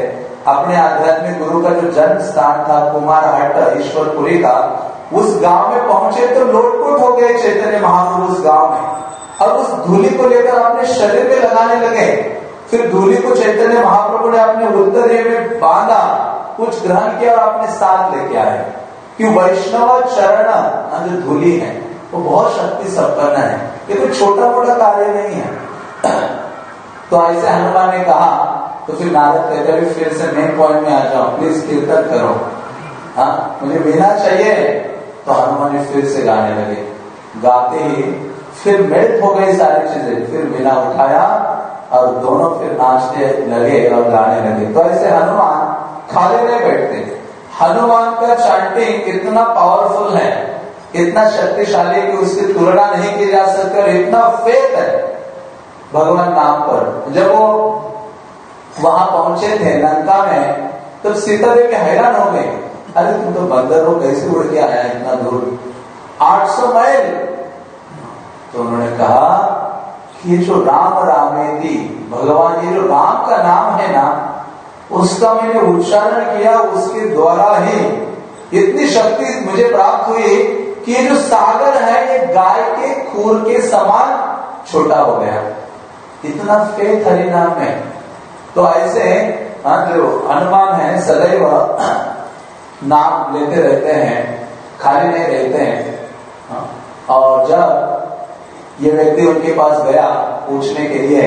अपने आध्यात्मिक गुरु का जो जन्म स्थान था, कुमार हट, ईश्वरपुरी का, उस गाँव में पहुँचे तो लोटपुट हो गए चैतन्य महाप्रभु उस गाँव में। और उस धूलि को लेकर अपने शरीर में लगाने लगे। फिर धूलि को चैतन्य महाप्रभु ने अपने उत्तर में बांधा, कुछ ग्रहण किया और अपने साथ लेके आए। कि वैष्णव चरण जो धूलि है, वो बहुत शक्ति संपन्न है। ये कोई छोटा मोटा कार्य नहीं है। तो ऐसे हनुमान ने कहा तो फिर नारद कहते हैं फिर से मेन पॉइंट में आ जाओ प्लीज़ कीर्तन करो। हाँ मुझे मीना चाहिए तो हनुमान जी फिर से गाने लगे। गाते ही फिर मेल्ट हो गई सारी चीज़ें। फिर मीना उठाया, और दोनों फिर नाचने लगे और गाने लगे। तो ऐसे हनुमान खाली नहीं बैठते हनुमान का चांटिंग इतना पावरफुल है। इतना शक्तिशाली कि उसकी तुलना नहीं की जा सकती और इतना फेथ है। भगवान नाम पर। जब वो वहाँ पहुँचे थे, लंका में तो सीता देवी हैरान हो गई अरे, तुम तो बंदर हो, कैसे उड़ के आया इतना दूर? 800 माइल। तो उन्होंने कहा कि जो राम रामेति भगवान, ये जो राम का नाम है ना, उसका मैंने उच्चारण किया, उसके द्वारा ही। इतनी शक्ति मुझे प्राप्त हुई कि ये जो सागर है, ये गाय के खूर के समान छोटा हो गया। इतना फेथ हरि नाम में तो ऐसे हाँ जो हनुमान है सदैव नाम लेते रहते हैं खाली नहीं रहते हैं हाँ, और जब ये व्यक्ति उनके पास गया पूछने के लिए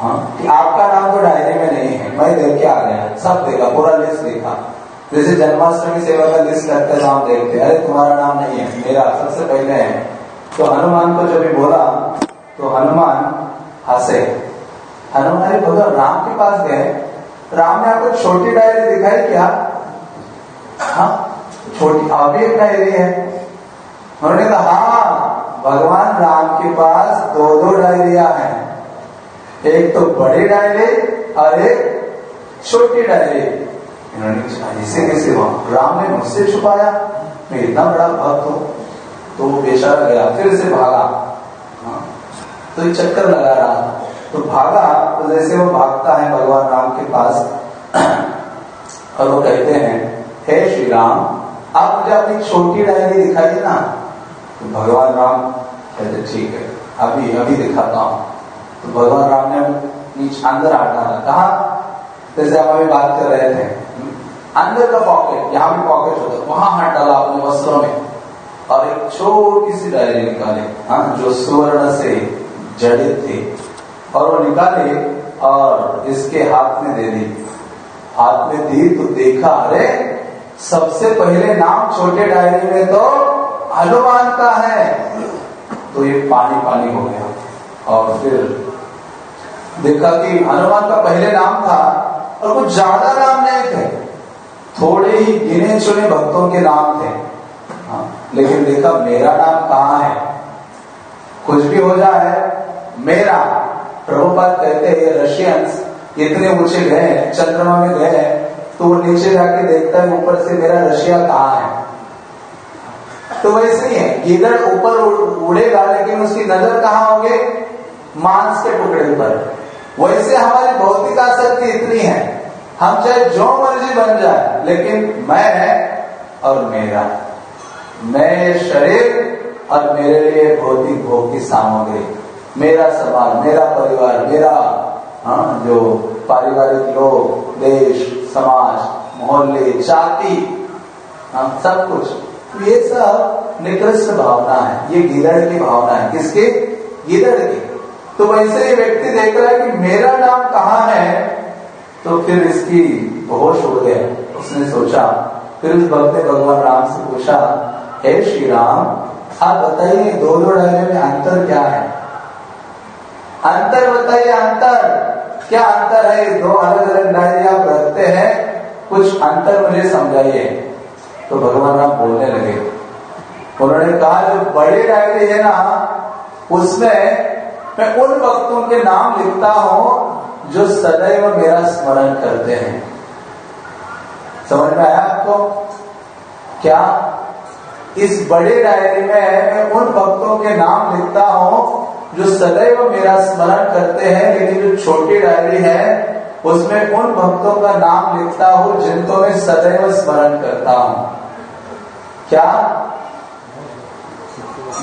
हाँ कि आपका नाम तो डायरी में नहीं है मैं देख के आ गया? सब देखा पूरा लिस्ट देखा। जैसे जन्माष्टमी सेवा का लिस्ट है हम देखते अरे तुम्हारा नाम नहीं है मेरा सबसे पहले है। तो हनुमान को जब बोला तो हनुमान हंसे। हनुमान भगवान राम के पास गए। राम ने आपको छोटी डायरी दिखाई क्या? हाँ छोटी अभी एक डायरी है। उन्होंने कहा हाँ भगवान राम के पास दो दो डायरिया हैं। एक तो बड़ी डायरी और एक छोटी डायरी। इन्होंने इसे कैसे हुआ? राम ने मुझसे छुपाया मैं इतना बड़ा भक्त हूँ तो वो बेचारा गया फिर से भागा। हाँ, तो चक्कर लगा रहा तो भागा तो जैसे वो भागता है भगवान राम के पास, और वो कहते हैं, हे श्री राम आप मुझे अपनी छोटी डायरी दिखाइए ना। तो भगवान राम कहते, ठीक है अभी अभी दिखाता हूँ। तो भगवान राम ने नीचे अंदर था कहा? जैसे हम अभी बात कर रहे थे। अंदर का पॉकेट यहाँ भी पॉकेट होता है। वहाँ हाथ डाला अपने वस्त्रों में। और एक छोटी सी डायरी निकाली। हाँ जो सुवर्ण से जड़ित थी। और वो निकाली और इसके हाथ में दे दी। हाथ में दी तो देखा अरे सबसे पहले नाम छोटे डायरी में तो हनुमान का है। तो ये पानी पानी हो गया। और फिर देखा कि हनुमान का पहले नाम था और कुछ ज़्यादा नाम नहीं थे। थोड़े ही गिने चुने भक्तों के नाम थे। हाँ, लेकिन देखा मेरा नाम कहाँ है? कुछ भी हो जाए मेरा। प्रभुपाद कहते हैं रशियंस इतने ऊँचे गए, चंद्रमा में गए तो वो नीचे जाके देखता है, ऊपर से मेरा रशिया कहाँ है? तो वैसे ही है गिदड़ ऊपर उड़ेगा, लेकिन उसकी नज़र कहाँ होगी? मांस के टुकड़े पर वैसे हमारी भौतिक आसक्ति इतनी है, हम चाहे जो मर्ज़ी बन जाए, लेकिन मैं है और मेरा मैं शरीर और मेरे लिए भौतिक भोग की सामग्री। मेरा समाज, मेरा परिवार, मेरा हाँ जो पारिवारिक लोग, देश, समाज, मोहल्ले, जाति हाँ सब कुछ। तो ये सब निकृष्ट भावना है, ये गिदड़ की भावना है। किसके? गिदड़ की। तो वैसे ही व्यक्ति देख रहा है कि मेरा नाम कहाँ है तो फिर इसकी होश हो गया। उसने सोचा, फिर उस भक्त ने भगवान राम से पूछा, हे श्री राम, आप बताइए दो दो डायरे में अंतर क्या है? अंतर बताइए अंतर। क्या अंतर है? दो अलग अलग डायरी आप रखते हैं। कुछ अंतर मुझे समझाइए। तो भगवान राम बोलने लगे। उन्होंने कहा, जो बड़ी डायरी है ना, उसमें मैं उन भक्तों के नाम लिखता हूँ, जो सदैव मेरा स्मरण करते हैं। समझ में आया आपको? क्या? इस बड़े डायरी में मैं उन भक्तों के नाम लिखता हूँ जो सदैव मेरा स्मरण करते हैं लेकिन जो छोटी डायरी है, उसमें उन भक्तों का नाम लिखता हूँ, जिनको मैं सदैव स्मरण करता हूँ। क्या?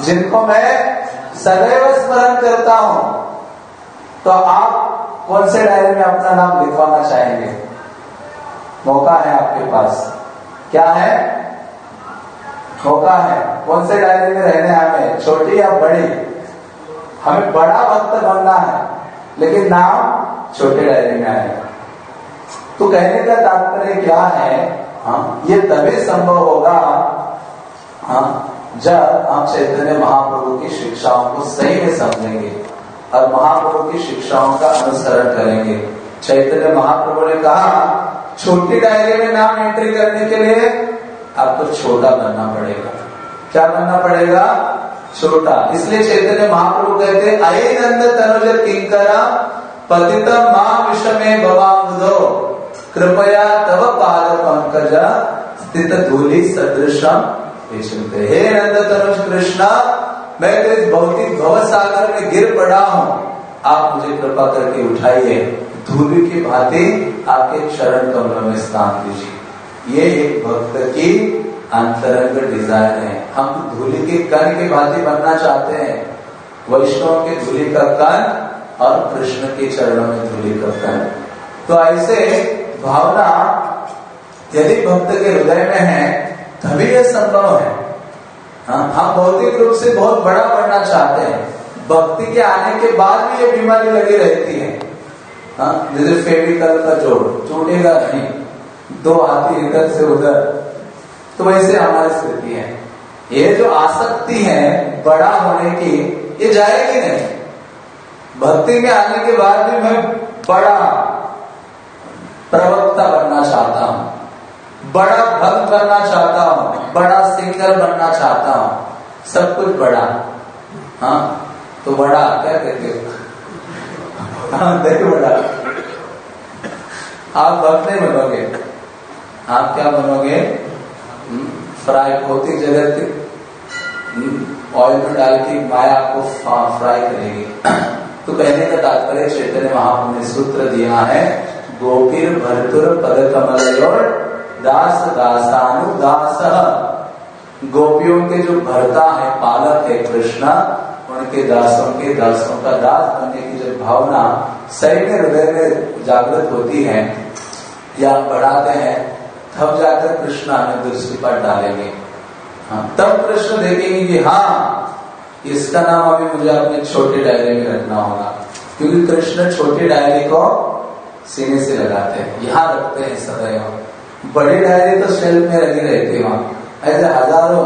जिनको मैं सदैव स्मरण करता हूँ। तो आप कौन से डायरी में अपना नाम लिखवाना चाहेंगे? मौका है आपके पास। क्या है? मौका है। कौन से डायरी में रहने आए छोटी या बड़ी? हमें बड़ा भक्त बनना है, लेकिन नाम छोटे डायरी में आएगा तो कहने का तात्पर्य क्या है? हाँ ये तभी संभव होगा हाँ जब हम चैतन्य महाप्रभु की शिक्षाओं को सही में समझेंगे और महाप्रभु की शिक्षाओं का अनुसरण करेंगे। चैतन्य महाप्रभु ने कहा, छोटी डायरी में नाम एंट्री करने के लिए आपको छोटा बनना पड़ेगा। क्या बनना पड़ेगा? छोटा इसलिए चैतन्य महाप्रभु कहते अये नंद तनुज किंकरा, पतित माँ विषमे बवामुदो कृपया तव पाद पंकज, स्थित धूलि सदृशम हे नंद तनुज कृष्णा, मैं इस भौतिक भव सागर में गिर पड़ा हूँ। आप मुझे कृपा करके उठाइए। धूलि की भांति आपके चरण कमलों में स्थान दीजिए ये एक भक्त की अंतरंग डिज़ायर है। हम धूलि के कण के भांति बनना चाहते हैं। वैष्णव के धूलि का कण और कृष्ण के चरणों में धूलि का कण। तो ऐसे भावना यदि भक्त के हृदय में है तभी यह संभव है। हाँ, हम भौतिक रूप से बहुत बड़ा बनना चाहते हैं। भक्ति के आने के बाद भी ये बीमारी लगी रहती है। हाँ, जैसे फेविकल का जोड़ टूटेगा नहीं। दो हाथी इधर से उधर। तो वैसे हमारी स्थिति है। ये जो आसक्ति है, बड़ा होने की, ये जाएगी नहीं। भक्ति में आने के बाद भी मैं बड़ा प्रवक्ता बनना चाहता हूँ। बड़ा भक्त बनना चाहता हूँ। बड़ा सिंगर बनना चाहता हूँ। सब कुछ बड़ा। हाँ तो बड़ा क्या कहते हो। हाँ देखो बड़ा। आप भक्त नहीं बनोगे। आप क्या बनोगे? फ्राई भौतिक जगत ऑयल में डाल के माया आपको फ्राई करेगी। तो कहने का तात्पर्य चैतन्य महाप्रभु ने सूत्र दिया है, गोपीर भरतुर पद कमल दास दासानु दास। गोपियों के जो भरता है, पालक है कृष्णा, उनके दासों के दासों का दास बनने की जब भावना सही में हृदय में जागृत होती है, या बढ़ाते हैं तब जाकर कृष्ण हमें दृष्टिपात डालेंगे। हाँ तब कृष्ण देखेंगे कि हाँ इसका नाम अभी मुझे अपने छोटे डायरी में रखना होगा, क्योंकि कृष्ण छोटे डायरी को सीने से लगाते हैं। यहाँ रखते हैं सदैव। बड़ी डायरी तो शेल्फ में लगी रहती है वहाँ। ऐसे हज़ारों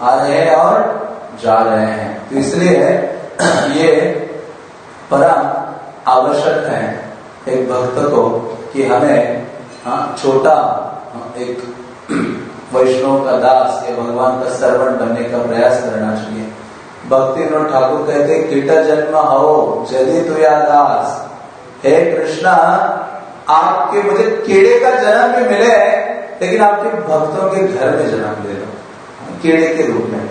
आ रहे हैं और जा रहे हैं। तो इसलिए ये परम आवश्यक है एक भक्त को कि हमें हाँ छोटा, एक वैष्णव का दास या भगवान का सर्वण बनने का प्रयास करना चाहिए। भक्ति ठाकुर कहते कीट जन्म हो जदि तु या दास। हे कृष्णा, आपके मुझे कीड़े का जन्म भी मिले, लेकिन आपके भक्तों के घर में जन्म ले लो, कीड़े के रूप में।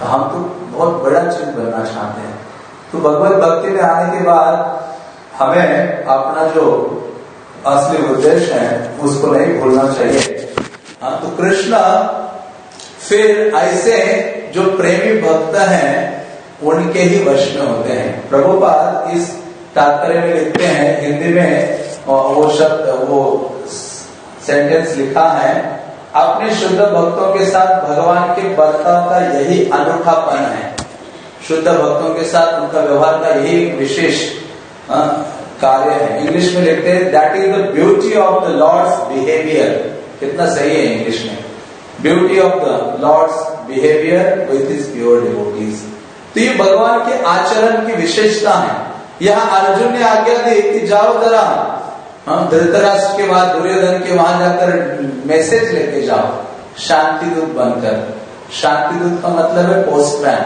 तो हम तो बहुत बड़ा चीज़ बनना चाहते हैं। तो भगवत भक्ति में आने के बाद हमें अपना जो असली उद्देश्य है, उसको नहीं भूलना चाहिए। हाँ तो कृष्ण फिर ऐसे जो प्रेमी भक्त हैं, उनके ही वश में होते हैं। प्रभुपाद इस तात्पर्य में लिखते हैं, हिंदी में वो शब्द, वो सेंटेंस लिखा है, अपने शुद्ध भक्तों के साथ भगवान के बर्ताव का यही अनूठापन है। शुद्ध भक्तों के साथ उनका व्यवहार का यही विशेष कार्य है। इंग्लिश में लिखते हैं that is the beauty of the lord's behaviour कितना सही है इंग्लिश में। Beauty of the lord's behaviour with is pure devotees तो ये भगवान के आचरण की विशेषता है। यहाँ अर्जुन ने आज्ञा दी कि जाओ जरा, हम धृतराष्ट्र के बाद, दुर्योधन के वहाँ जाकर मैसेज लेके जाओ। शांति दूत बनकर। शांति दूत का मतलब है पोस्टमैन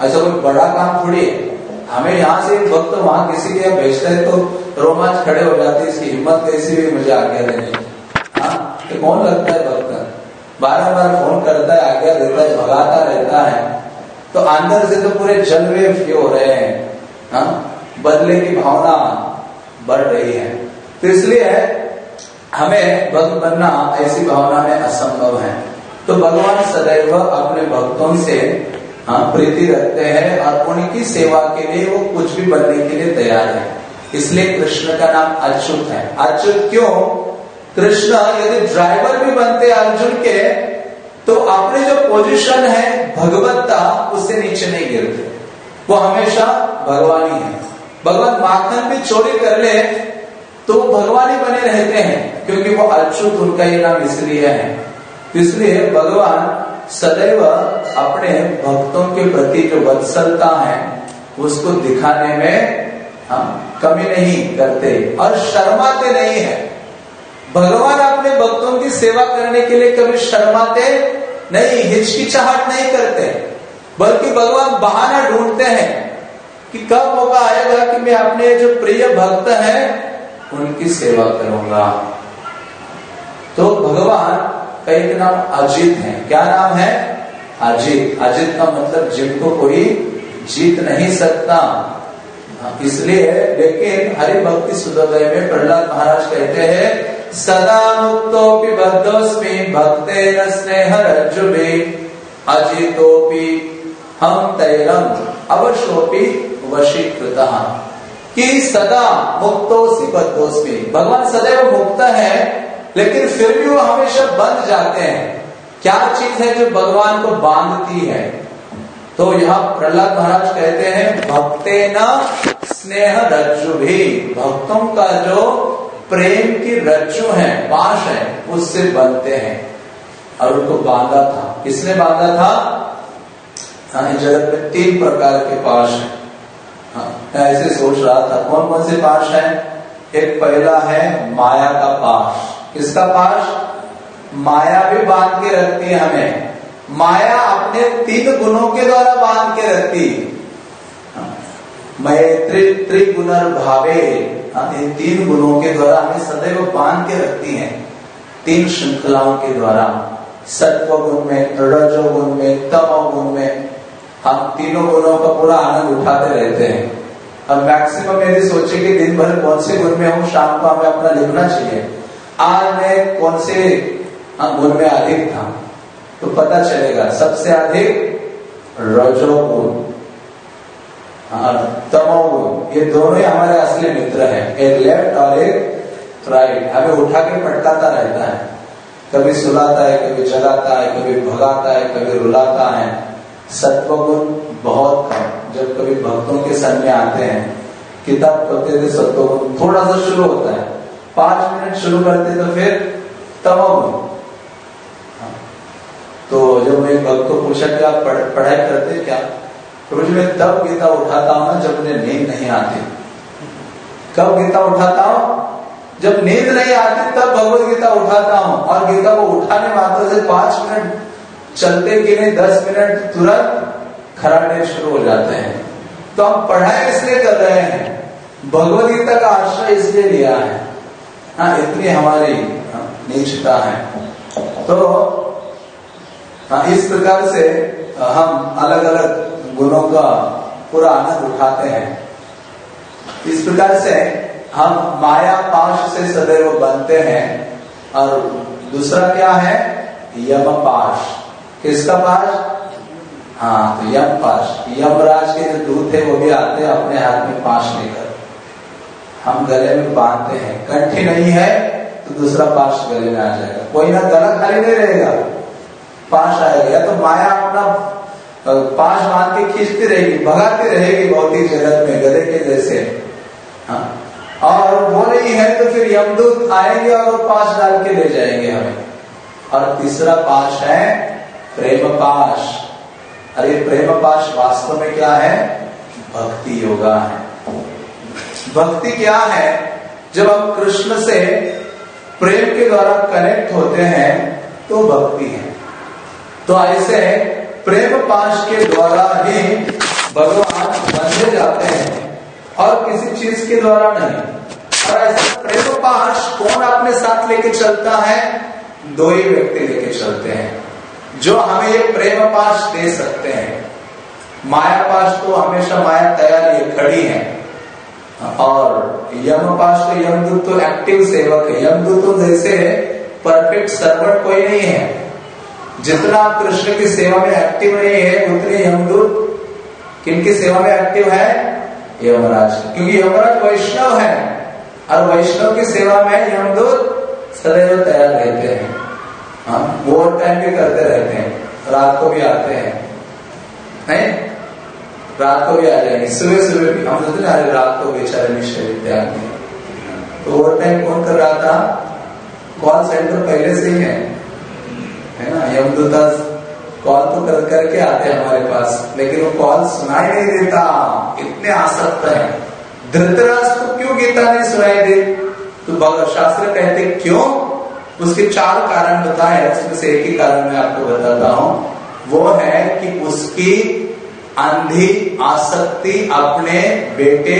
ऐसा कोई बड़ा काम थोड़ी है। हमें यहाँ से भक्त वहाँ किसी के भेजते हैं तो रोमांच खड़े हो जाते इसकी हिम्मत कैसी भी मुझे आज्ञा देने हाँ। तो कौन लगता है भक्त बार बार फ़ोन करता है, आज्ञा देता है भगाता रहता है। तो अंदर से तो पूरे जलवे हो रहे हैं। हाँ बदले की भावना बढ़ रही है। तो इसलिए हमें भक्त बनना ऐसी भावना में असंभव है। तो भगवान सदैव अपने भक्तों से हाँ प्रीति रखते हैं और उनकी सेवा के लिए वो कुछ भी बनने के लिए तैयार है। इसलिए कृष्ण का नाम अच्युत है। अच्युत क्यों? कृष्ण, यदि ड्राइवर भी बनते अर्जुन के तो अपने जो पोजीशन है भगवत्ता उससे नीचे नहीं गिरते। वो हमेशा भगवान ही। है भगवान माखन भी चोरी कर ले तो भगवान ही बने रहते हैं, क्योंकि वो अच्युत उनका ये नाम इसलिए है। इसलिए भगवान सदैव अपने भक्तों के प्रति जो वत्सलता है, उसको दिखाने में हम कमी नहीं करते और शर्माते नहीं है। भगवान अपने भक्तों की सेवा करने के लिए कभी शर्माते नहीं, हिचकिचाहट नहीं करते, बल्कि भगवान बहाना ढूंढते हैं कि कब मौका आएगा कि मैं अपने जो प्रिय भक्त हैं, उनकी सेवा करूँगा। तो भगवान का एक नाम अजित है। क्या नाम है? अजित। अजित का मतलब जिनको कोई जीत नहीं सकता। इसलिए लेकिन हरि भक्ति सुदोदय में प्रहलाद महाराज कहते हैं, सदा मुक्तोपि बद्धोस्मि भक्ते न स्नेह रज्जुभि अजितोपि हम तैरम अवशोपि वशीकृत। कि सदा मुक्तोसी बद्धोस्मि भगवान सदैव मुक्त है। लेकिन फिर भी वो हमेशा बंध जाते हैं। क्या चीज़ है जो भगवान को बांधती है? तो यहाँ प्रहलाद महाराज कहते हैं भक्ते न स्नेह रज्जु भी। भक्तों का जो प्रेम की रज्जु है पाश है उससे बनते हैं। और उनको बांधा था। किसने बांधा था? हाँ जगत में तीन प्रकार के पाश है। हाँ, मैं ऐसे सोच रहा था कौन कौन से पाश है? एक पहला है माया का पाश। किसका पाश माया भी बाँध के रखती है हमें। माया अपने तीन गुणों के द्वारा बाँध के रखती। मैत्री त्रिगुणर भावे हाँ, इन तीन गुणों के द्वारा हमें सदैव बाँध के रखती हैं। तीन श्रृंखलाओं के द्वारा सत्व गुण में रजो गुण में तमो गुण में हम तीनों गुणों का पूरा आनंद उठाते रहते हैं। अब मैक्सिमम यदि सोचे कि दिन भर कौन से गुण में हूँ शाम को हमें अपना लिखना चाहिए। आज मैं कौन से हाँ, गुण में अधिक था? तो पता चलेगा सबसे अधिक रजोगुण तमोगुण ये दोनों ही हमारे असली मित्र हैं एक लेफ़्ट और एक राइट हमें उठा के पटकाता रहता है। कभी सुलाता है कभी जगाता है कभी भगाता है कभी रुलाता है। सत्वगुण बहुत कम। जब कभी भक्तों के सन में आते हैं किताब पढ़ते थे सत्वगुण थोड़ा सा शुरू होता है। पाँच मिनट शुरू करते तो फिर तमोगुण तो जब मैं भक्त को पूछा कि आप पढ़, पढ़ाई करते क्या? तो मुझे मैं तब गीता उठाता हूँ ना जब मुझे नींद नहीं आती। कब गीता उठाता हूँ? जब नींद नहीं आती तब भगवत गीता उठाता हूँ। और गीता को उठाने मात्र से पाँच मिनट चलते कि नहीं दस मिनट तुरंत खराटे शुरू हो जाते हैं। तो हम पढ़ाई इसलिए कर रहे हैं। भगवत गीता का आश्रय इसलिए लिया है। हाँ इतनी हमारी नीचता है। तो हाँ इस प्रकार से हम अलग अलग गुणों का पूरा आनंद उठाते हैं। इस प्रकार से हम माया पाश से सदैव बनते हैं। और दूसरा क्या है? यम पाश। किसका पाश? हाँ तो यम पाश। यमराज के जो दूत है वो भी आते हैं अपने हाथ में पाश लेकर। हम गले में बांधते हैं। कंठी नहीं है तो दूसरा पाश गले में आ जाएगा। कोई ना गला खाली नहीं रहेगा। पाश आएगा। तो माया अपना पाश बाँध के खींचती रहेगी, भगाती रहेगी भौतिक जगत में, गले के जैसे। हाँ। और वो नहीं है तो फिर यमदूत आएँगे और वो पाश डाल के ले जाएँगे हमें। और तीसरा पाश है प्रेम पाश अरे, प्रेम पाश वास्तव में क्या है? भक्ति योगा है। भक्ति क्या है? जब हम कृष्ण से प्रेम के द्वारा कनेक्ट होते हैं तो भक्ति है। तो ऐसे प्रेम पाश के द्वारा ही भगवान बंधे जाते हैं, और किसी चीज़ के द्वारा नहीं। और ऐसा प्रेम पाश कौन अपने साथ लेके चलता है? दो ही व्यक्ति लेके चलते हैं, जो हमें ये प्रेम पाश दे सकते हैं। माया पाश तो हमेशा माया तैयार ये खड़ी है। और यम पाश तो यमदूत तो एक्टिव सेवक है। यमदूत तो जैसे परफेक्ट सर्वेंट कोई नहीं है। जितना कृष्ण की सेवा में एक्टिव नहीं है, उतने यमदूत किनकी सेवा में एक्टिव है? यमराज। क्योंकि यमराज वैष्णव है। और वैष्णव की सेवा में यमदूत सदैव तैयार रहते हैं। हाँ ओवर टाइम भी करते रहते हैं। रात को भी आते हैं। नहीं रात को भी आ जाएँगे सुबह सुबह भी, हम सोचते अरे रात को बेचारे निश्चय विद्यार्थी तो वो टाइम कौन कर रहा था? कॉल सेंटर पहले से ही है। है ना? यमदूता कॉल तो कर, करके आते हैं हमारे पास, लेकिन वो कॉल सुनाई नहीं देता। इतने आसक्त है। धृतराज को क्यों गीता नहीं सुनाई दे? तो भगवत शास्त्र कहते, क्यों? उसके चार कारण बताए उसमें से एक ही कारण मैं आपको बताता हूँ। वो है कि उसकी अंधी आसक्ति अपने बेटे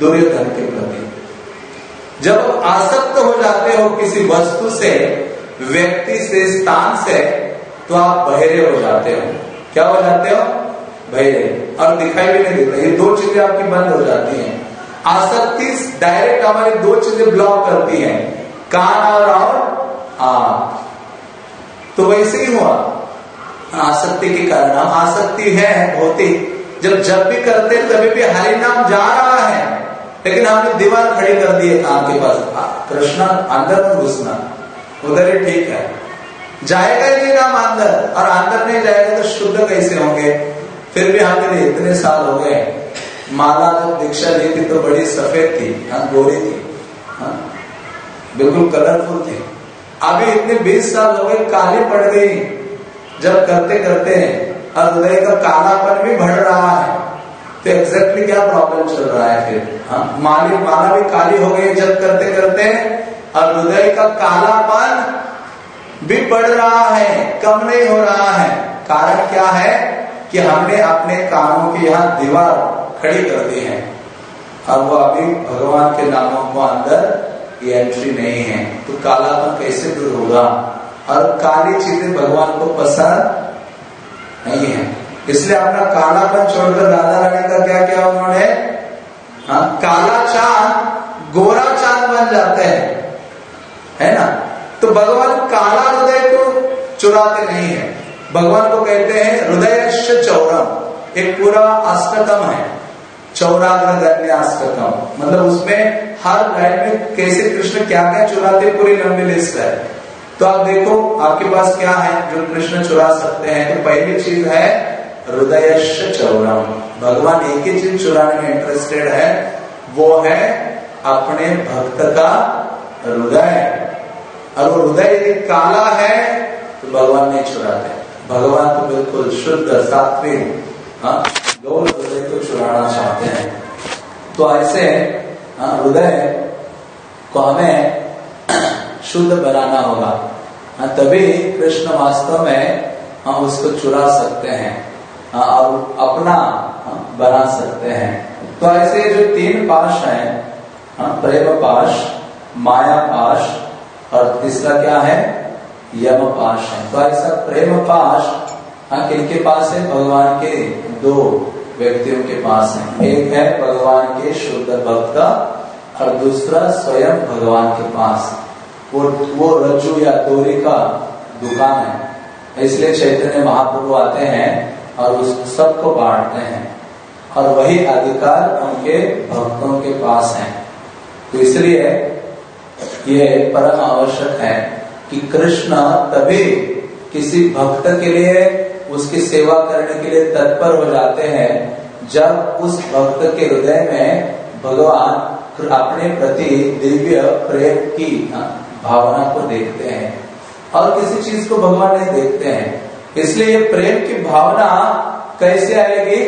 दुर्योधन के प्रति। जब आसक्त हो जाते हो किसी वस्तु से, व्यक्ति से, स्थान से तो आप बहरे हो जाते हो। क्या हो जाते हो? बहरे। और दिखाई भी नहीं देता। ये दो चीज़ें आपकी बंद हो जाती हैं। आसक्ति डायरेक्ट हमारी दो चीज़ें ब्लॉक करती हैं। कान और आँख। तो वैसे ही हुआ। आसक्ति के कारण। हम आसक्ति है, होती। जब जब भी करते तभी भी हरि नाम जा रहा है। लेकिन हमने दीवार खड़ी कर दी है कान के पास। कृष्णा, अंदर में घुसना। उधर ही ठीक है। जाएगा ही नाम अंदर। और अंदर नहीं जाएगा तो शुद्ध कैसे होंगे? फिर भी हमने इतने साल हो गए। माला जब दीक्षा ली थी तो बड़ी सफ़ेद थी हाँ गोरी थी। हाँ बिल्कुल कलरफुल थी। अभी इतने बीस साल हो गए, काली पड़ गई। जब करते करते हृदय का कालापन भी बढ़ रहा है तो एग्जैक्टली क्या प्रॉब्लम चल रहा है फिर? हाँ? माली माला भी काली हो गई जब करते करते हृदय का कालापन भी बढ़ रहा है, कम नहीं हो रहा है। कारण क्या है कि हमने अपने कानों के यहाँ दीवार खड़ी कर दी है। और वो अभी भगवान के नामों को अंदर ये एंट्री नहीं है। तो कालापन कैसे दूर होगा? और काली चीज़ें भगवान को पसंद नहीं है। इसलिए अपना कालापन छोड़कर राधा रानी का क्या किया उन्होंने? हाँ काला चाँद, गोरा चाँद बन जाते हैं। है ना? तो भगवान काला हृदय को चुराते नहीं है। भगवान को कहते हैं हृदय चौरम एक पूरा अष्टकम है। चौराग्र अष्टकम। मतलब उसमें हर लाइन में कैसे कृष्ण क्या क्या चुराते पूरी लंबी लिस्ट है। तो आप देखो आपके पास क्या है? जो कृष्ण चुरा सकते हैं तो पहली चीज़ है हृदय चौरम। भगवान एक ही चीज़ चुराने में इंटरेस्टेड है वो है अपने भक्त का हृदय। और वो हृदय यदि काला है तो भगवान नहीं चुराते। भगवान तो बिल्कुल शुद्ध सात्विक हाँ गौर हृदय को चुराना चाहते हैं। तो ऐसे हाँ, हृदय को हमें शुद्ध बनाना होगा। हाँ, तभी कृष्ण वास्तव में हम हाँ, उसको चुरा सकते हैं। हाँ, और अपना बना सकते हैं। तो ऐसे जो तीन पाश हैं प्रेम पाश माया पाश और तीसरा क्या है? यम पाश है। तो ऐसा प्रेम पाश हाँ किनके पास है? भगवान के दो व्यक्तियों के पास है। एक है भगवान के शुद्ध भक्त और दूसरा स्वयं भगवान के पास वो वो रज्जु या तोरी का दुकान है। इसलिए चैतन्य महाप्रभु आते हैं और उस, सबको बांटते हैं। और वही अधिकार उनके भक्तों के पास है। तो इसलिए ये परम आवश्यक है कि कृष्ण तभी किसी भक्त के लिए, उसकी सेवा करने के लिए तत्पर हो जाते हैं, जब उस भक्त के हृदय में भगवान अपने प्रति दिव्य प्रेम की भावना को देखते हैं। और किसी चीज़ को भगवान नहीं देखते हैं। इसलिए प्रेम की भावना कैसे आएगी?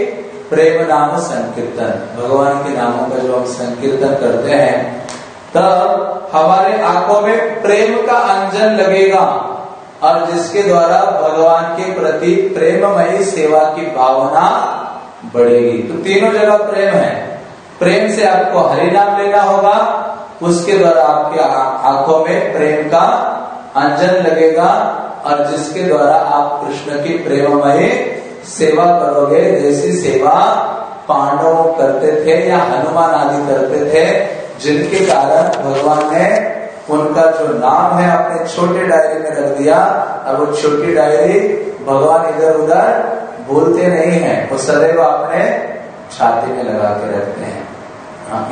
प्रेम नाम संकीर्तन। भगवान के नामों का जो हम संकीर्तन करते हैं, तब हमारे आँखों में प्रेम का अंजन लगेगा। और जिसके द्वारा भगवान के प्रति प्रेममयी सेवा की भावना बढ़ेगी। तो तीनों जगह प्रेम है। प्रेम से आपको हरि नाम लेना होगा उसके द्वारा आपके आँखों में प्रेम का अंजन लगेगा और जिसके द्वारा आप कृष्ण की प्रेममय सेवा करोगे जैसी सेवा पांडव करते थे या हनुमान आदि करते थे जिनके कारण भगवान ने उनका जो नाम है अपने छोटे डायरी में रख दिया। और वो छोटी डायरी भगवान इधर उधर बोलते नहीं है वो सदैव अपने छाती में लगा के रखते हाँ,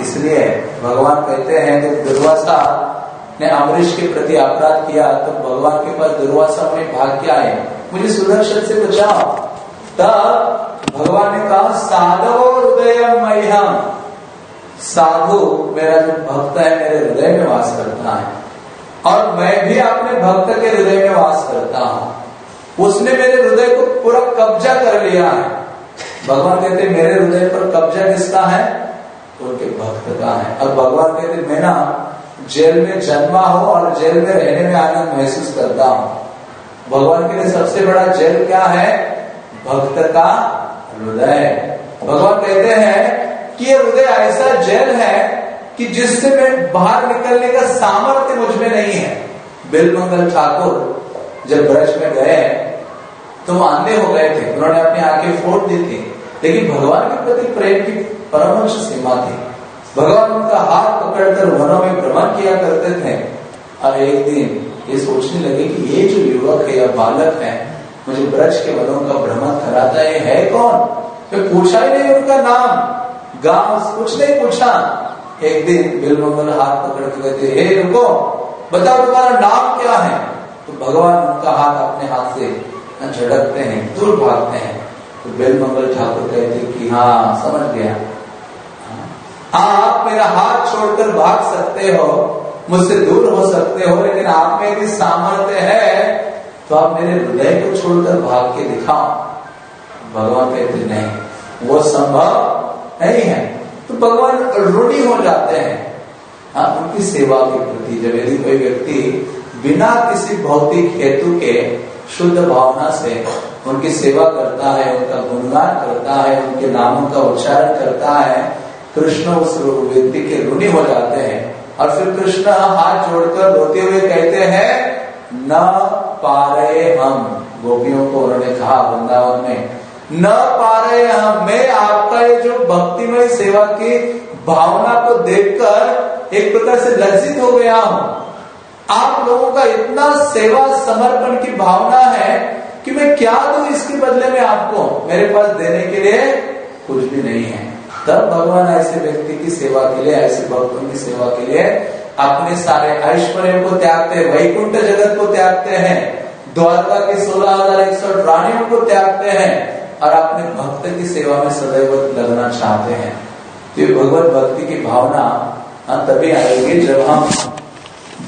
इसलिए भगवान कहते हैं, जब दुर्वासा ने अमरीश के प्रति अपराध किया तो भगवान के पास दुर्वासा में भाग के आए। मुझे सुदर्शन से बचाओ। तब भगवान ने कहा, साधो हृदय मह्यम। साधु मेरा जो भक्त है, मेरे हृदय में वास करता है। और मैं भी अपने भक्त के हृदय में वास करता हूँ। उसने मेरे हृदय को पूरा कब्जा कर लिया है। भगवान कहते मेरे हृदय पर कब्जा किसका है? उनके भक्त का है। और भगवान कहते, मैं ना जेल में जन्मा हो और जेल में रहने में आनंद महसूस करता हूँ। भगवान के लिए सबसे बड़ा जेल क्या है? भक्त का हृदय। भगवान कहते हैं कि ये हृदय ऐसा जेल है कि जिससे मैं बाहर निकलने का सामर्थ्य मुझमें नहीं है। बिलमंगल ठाकुर जब ब्रज में गए तो वो अंधे हो गए थे। उन्होंने अपनी आँखें फोड़ दी थी। लेकिन भगवान के प्रति प्रेम की परमंश सीमा थी भगवान उनका हाथ पकड़कर वनों में भ्रमण किया करते थे। और एक दिन ये सोचने लगे कि ये जो युवक है या बालक है, मुझे ब्रज के वनों का भ्रमण कराता है है कौन? मैं पूछा ही नहीं उनका नाम। गाँव कुछ नहीं पूछा। एक दिन बिलमंगल हाथ पकड़ के कहते, हे रुको, बताओ तुम्हारा नाम क्या है? तो भगवान उनका हाथ अपने हाथ से झड़कते हैं, दूर भागते हैं। तो बेलमंगल ठाकुर कहते कि हाँ समझ गया। आप मेरा हाथ छोड़कर भाग सकते हो, मुझसे दूर हो सकते हो, लेकिन आप में यदि सामर्थ्य है तो आप मेरे हृदय को छोड़कर भाग के दिखाओ। भगवान कहते, नहीं, वो संभव नहीं है। तो भगवान ऋणी हो जाते हैं। हाँ उनकी सेवा के प्रति, जब यदि कोई व्यक्ति बिना किसी भौतिक हेतु के शुद्ध भावना से उनकी सेवा करता है, उनका गुणगान करता है, उनके नामों का उच्चारण करता है कृष्ण उस व्यक्ति के ऋणी हो जाते हैं। और फिर कृष्ण हाथ जोड़कर रोते हुए कहते हैं, न पा रहे हम। गोपियों को उन्होंने कहा वृंदावन में, न पा रहे हम। मैं आपका ये जो भक्तिमय सेवा की भावना को देखकर एक प्रकार से लज्जित हो गया हूँ। आप लोगों का इतना सेवा समर्पण की भावना है कि मैं क्या दू इसके बदले में आपको? मेरे पास देने के लिए कुछ भी नहीं है। तब भगवान ऐसे व्यक्ति की सेवा के लिए ऐसे भक्तों की सेवा के लिए अपने सारे ऐश्वर्य को त्यागते हैं वैकुंठ जगत को त्यागते हैं द्वारका के सोलह हज़ार एक सौ प्राणियों को त्यागते हैं और अपने भक्त की सेवा में सदैव लगना चाहते हैं। तो ये भगवत भक्ति की भावना हाँ, तभी आएगी जब हम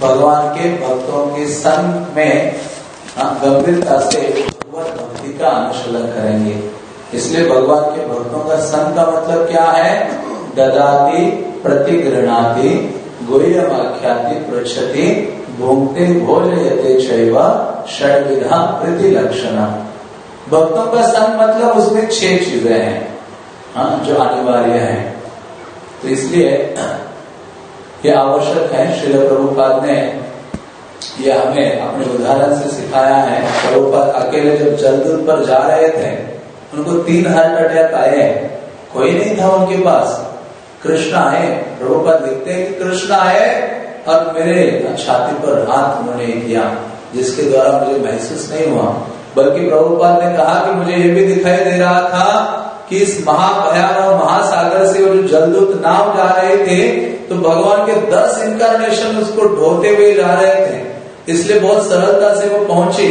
भगवान के भक्तों के संग में हाँ, गंभीरता से भगवत भक्ति का अनुशीलन करेंगे। इसलिए भगवान के भक्तों का संग का मतलब क्या है? ददाति प्रतिगृणाति आख्याति पृछति भूंगते भोजयते चैव प्रति लक्षण भक्तों का संग मतलब उसमें छह चीज़ें हैं हाँ जो अनिवार्य है। तो इसलिए ये आवश्यक है श्री प्रभुपाद ने यह हमें अपने उदाहरण से सिखाया है। प्रभुपाद अकेले जब जलदूत पर जा रहे थे उनको तीन हार्ट अटैक आए कोई नहीं था उनके पास। कृष्ण आए, प्रभुपाद लिखते हैं कि कृष्ण आए और मेरे छाती पर हाथ उन्होंने किया, जिसके द्वारा मुझे महसूस नहीं हुआ। बल्कि प्रभुपाद ने कहा कि मुझे ये भी दिखाई दे रहा था कि इस महाभयावह महासागर से वो जो जलदूत नाव जा रहे थे तो भगवान के दस इंकारनेशन उसको ढोते हुए जा रहे थे। इसलिए बहुत सरलता से वो पहुँची।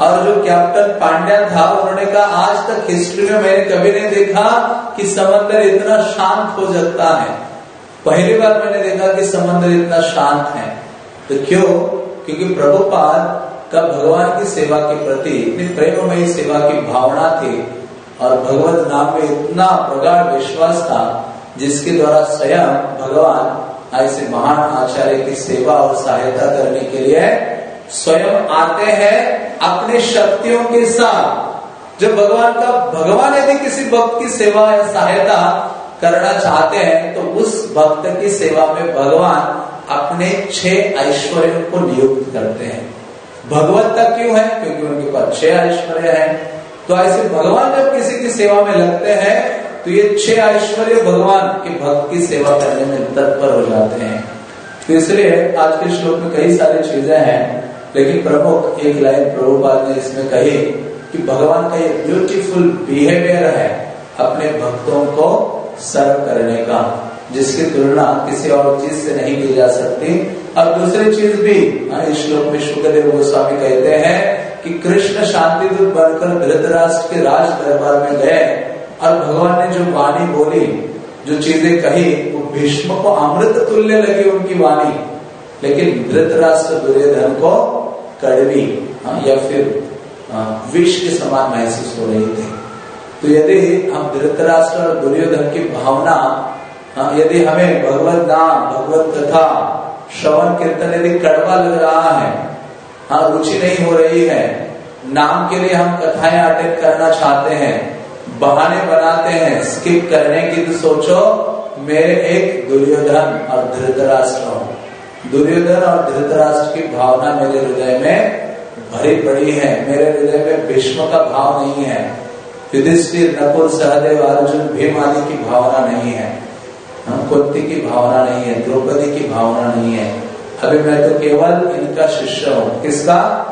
और जो कैप्टन पांड्या था, उन्होंने कहा, आज तक हिस्ट्री में मैंने कभी नहीं देखा कि समंदर इतना शांत हो जाता है. पहली बार मैंने देखा कि समंदर इतना शांत है। तो क्यों? क्योंकि प्रभुपाद का भगवान की सेवा के प्रति, इतनी प्रेममयी सेवा की भावना थी और भगवत नाम में इतना प्रगाढ़ विश्वास था, जिसके द्वारा स्वयं भगवान ऐसे महान आचार्य की सेवा और सहायता करने के लिए स्वयं आते हैं। अपने शक्तियों के साथ जब भगवान का, भगवान यदि किसी भक्त की सेवा या सहायता करना चाहते हैं तो उस भक्त की सेवा में भगवान अपने छह ऐश्वर्यों को नियुक्त करते हैं। भगवत्ता क्यों है? क्योंकि उनके पास छह ऐश्वर्य है। तो ऐसे भगवान जब किसी की सेवा में लगते हैं तो ये छह ऐश्वर्य भगवान के भक्त की सेवा करने में तत्पर हो जाते हैं। तो इसलिए आज के श्लोक में कई सारी चीज़ें हैं। लेकिन प्रमुख एक लाइन प्रभुपाद ने इसमें कही कि भगवान का एक ब्यूटीफुल बिहेवियर है अपने भक्तों को सर्व करने का, जिसकी तुलना किसी और चीज़ से नहीं की जा सकती। अब दूसरी चीज़ भी इस श्लोक में शुक्रदेव गोस्वामी कहते हैं कि कृष्ण शांति दूत बनकर धृतराष्ट्र के राज दरबार में गए और भगवान ने जो वाणी बोली, जो चीज़ें कही, वो भीष्म को अमृत तुल्य लगी उनकी वाणी। लेकिन धृतराष्ट्र दुर्योधन को कड़वी हाँ, या फिर हाँ, विष के समान महसूस हो रही थी। तो यदि हम धृतराष्ट्र और दुर्योधन की भावना हाँ, यदि हमें भगवत नाम भगवत कथा श्रवण कीर्तन यदि कड़वा लग रहा है हाँ रुचि नहीं हो रही है नाम के लिए हम कथाएँ अटेंड करना चाहते हैं बहाने बनाते हैं स्किप करने की तो सोचो मेरे एक दुर्योधन और धृतराष्ट्र दुर्योधन और धृतराष्ट्र की भावना मेरे हृदय में भरी पड़ी है। मेरे हृदय में भीष्म का भाव नहीं है। युधिष्ठिर, नकुल, सहदेव, अर्जुन, भीम आदि की भावना नहीं है। कुंती की भावना नहीं है, द्रौपदी की भावना नहीं है। अभी मैं तो केवल इनका शिष्य हूँ। किसका?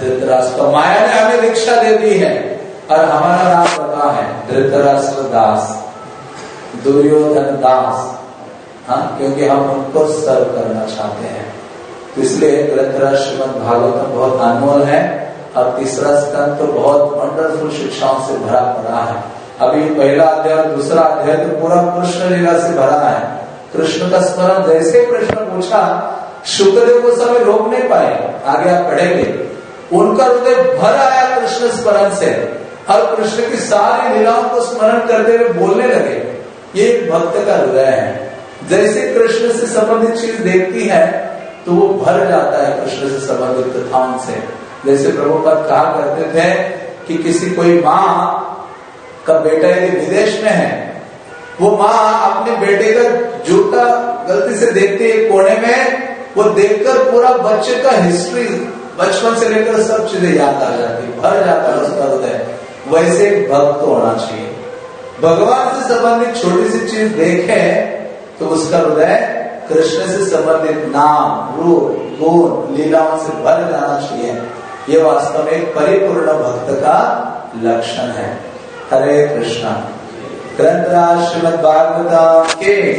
धृतराष्ट्र माया ने हमें दीक्षा दे दी है और हमारा नाम पता है, धृतराष्ट्र दास, दुर्योधन दास। हाँ क्योंकि हम उनको सर्व करना चाहते हैं। तो इसलिए ग्रंथराज श्रीमद भागवतम बहुत अनमोल है और तीसरा स्कंद तो बहुत वंडरफुल शिक्षाओं से भरा पड़ा है। अभी पहला अध्याय और दूसरा अध्याय तो पूरा कृष्ण लीला से भरा है। कृष्ण का स्मरण जैसे कृष्ण पूछा शुक्रदेव को समय रोक नहीं पाए, आगे आप पढ़ेंगे। उनका हृदय भर आया कृष्ण स्मरण से और कृष्ण की सारी लीलाओं को स्मरण करते हुए बोलने लगे। ये भक्त का हृदय है। जैसे कृष्ण से संबंधित चीज़ देखती है तो वो भर जाता है कृष्ण से संबंधित कथाओं से। जैसे प्रभुपद कहा करते थे कि किसी कोई माँ का बेटा यदि विदेश में है, वो माँ अपने बेटे का जूता गलती से देखती है कोने में, वो देखकर पूरा बच्चे का हिस्ट्री बचपन से लेकर सब चीज़ें याद आ जाती, भर जाता है, उसका हृदय। वैसे भक्त होना चाहिए। भगवान से संबंधित छोटी सी चीज़ देखे तो उसका हृदय कृष्ण से संबंधित नाम, रूप, गुण, लीलाओं से भर जाना चाहिए। ये वास्तव में परिपूर्ण भक्त का लक्षण है। हरे कृष्णा। ग्रंथराज श्रीमद भागवत के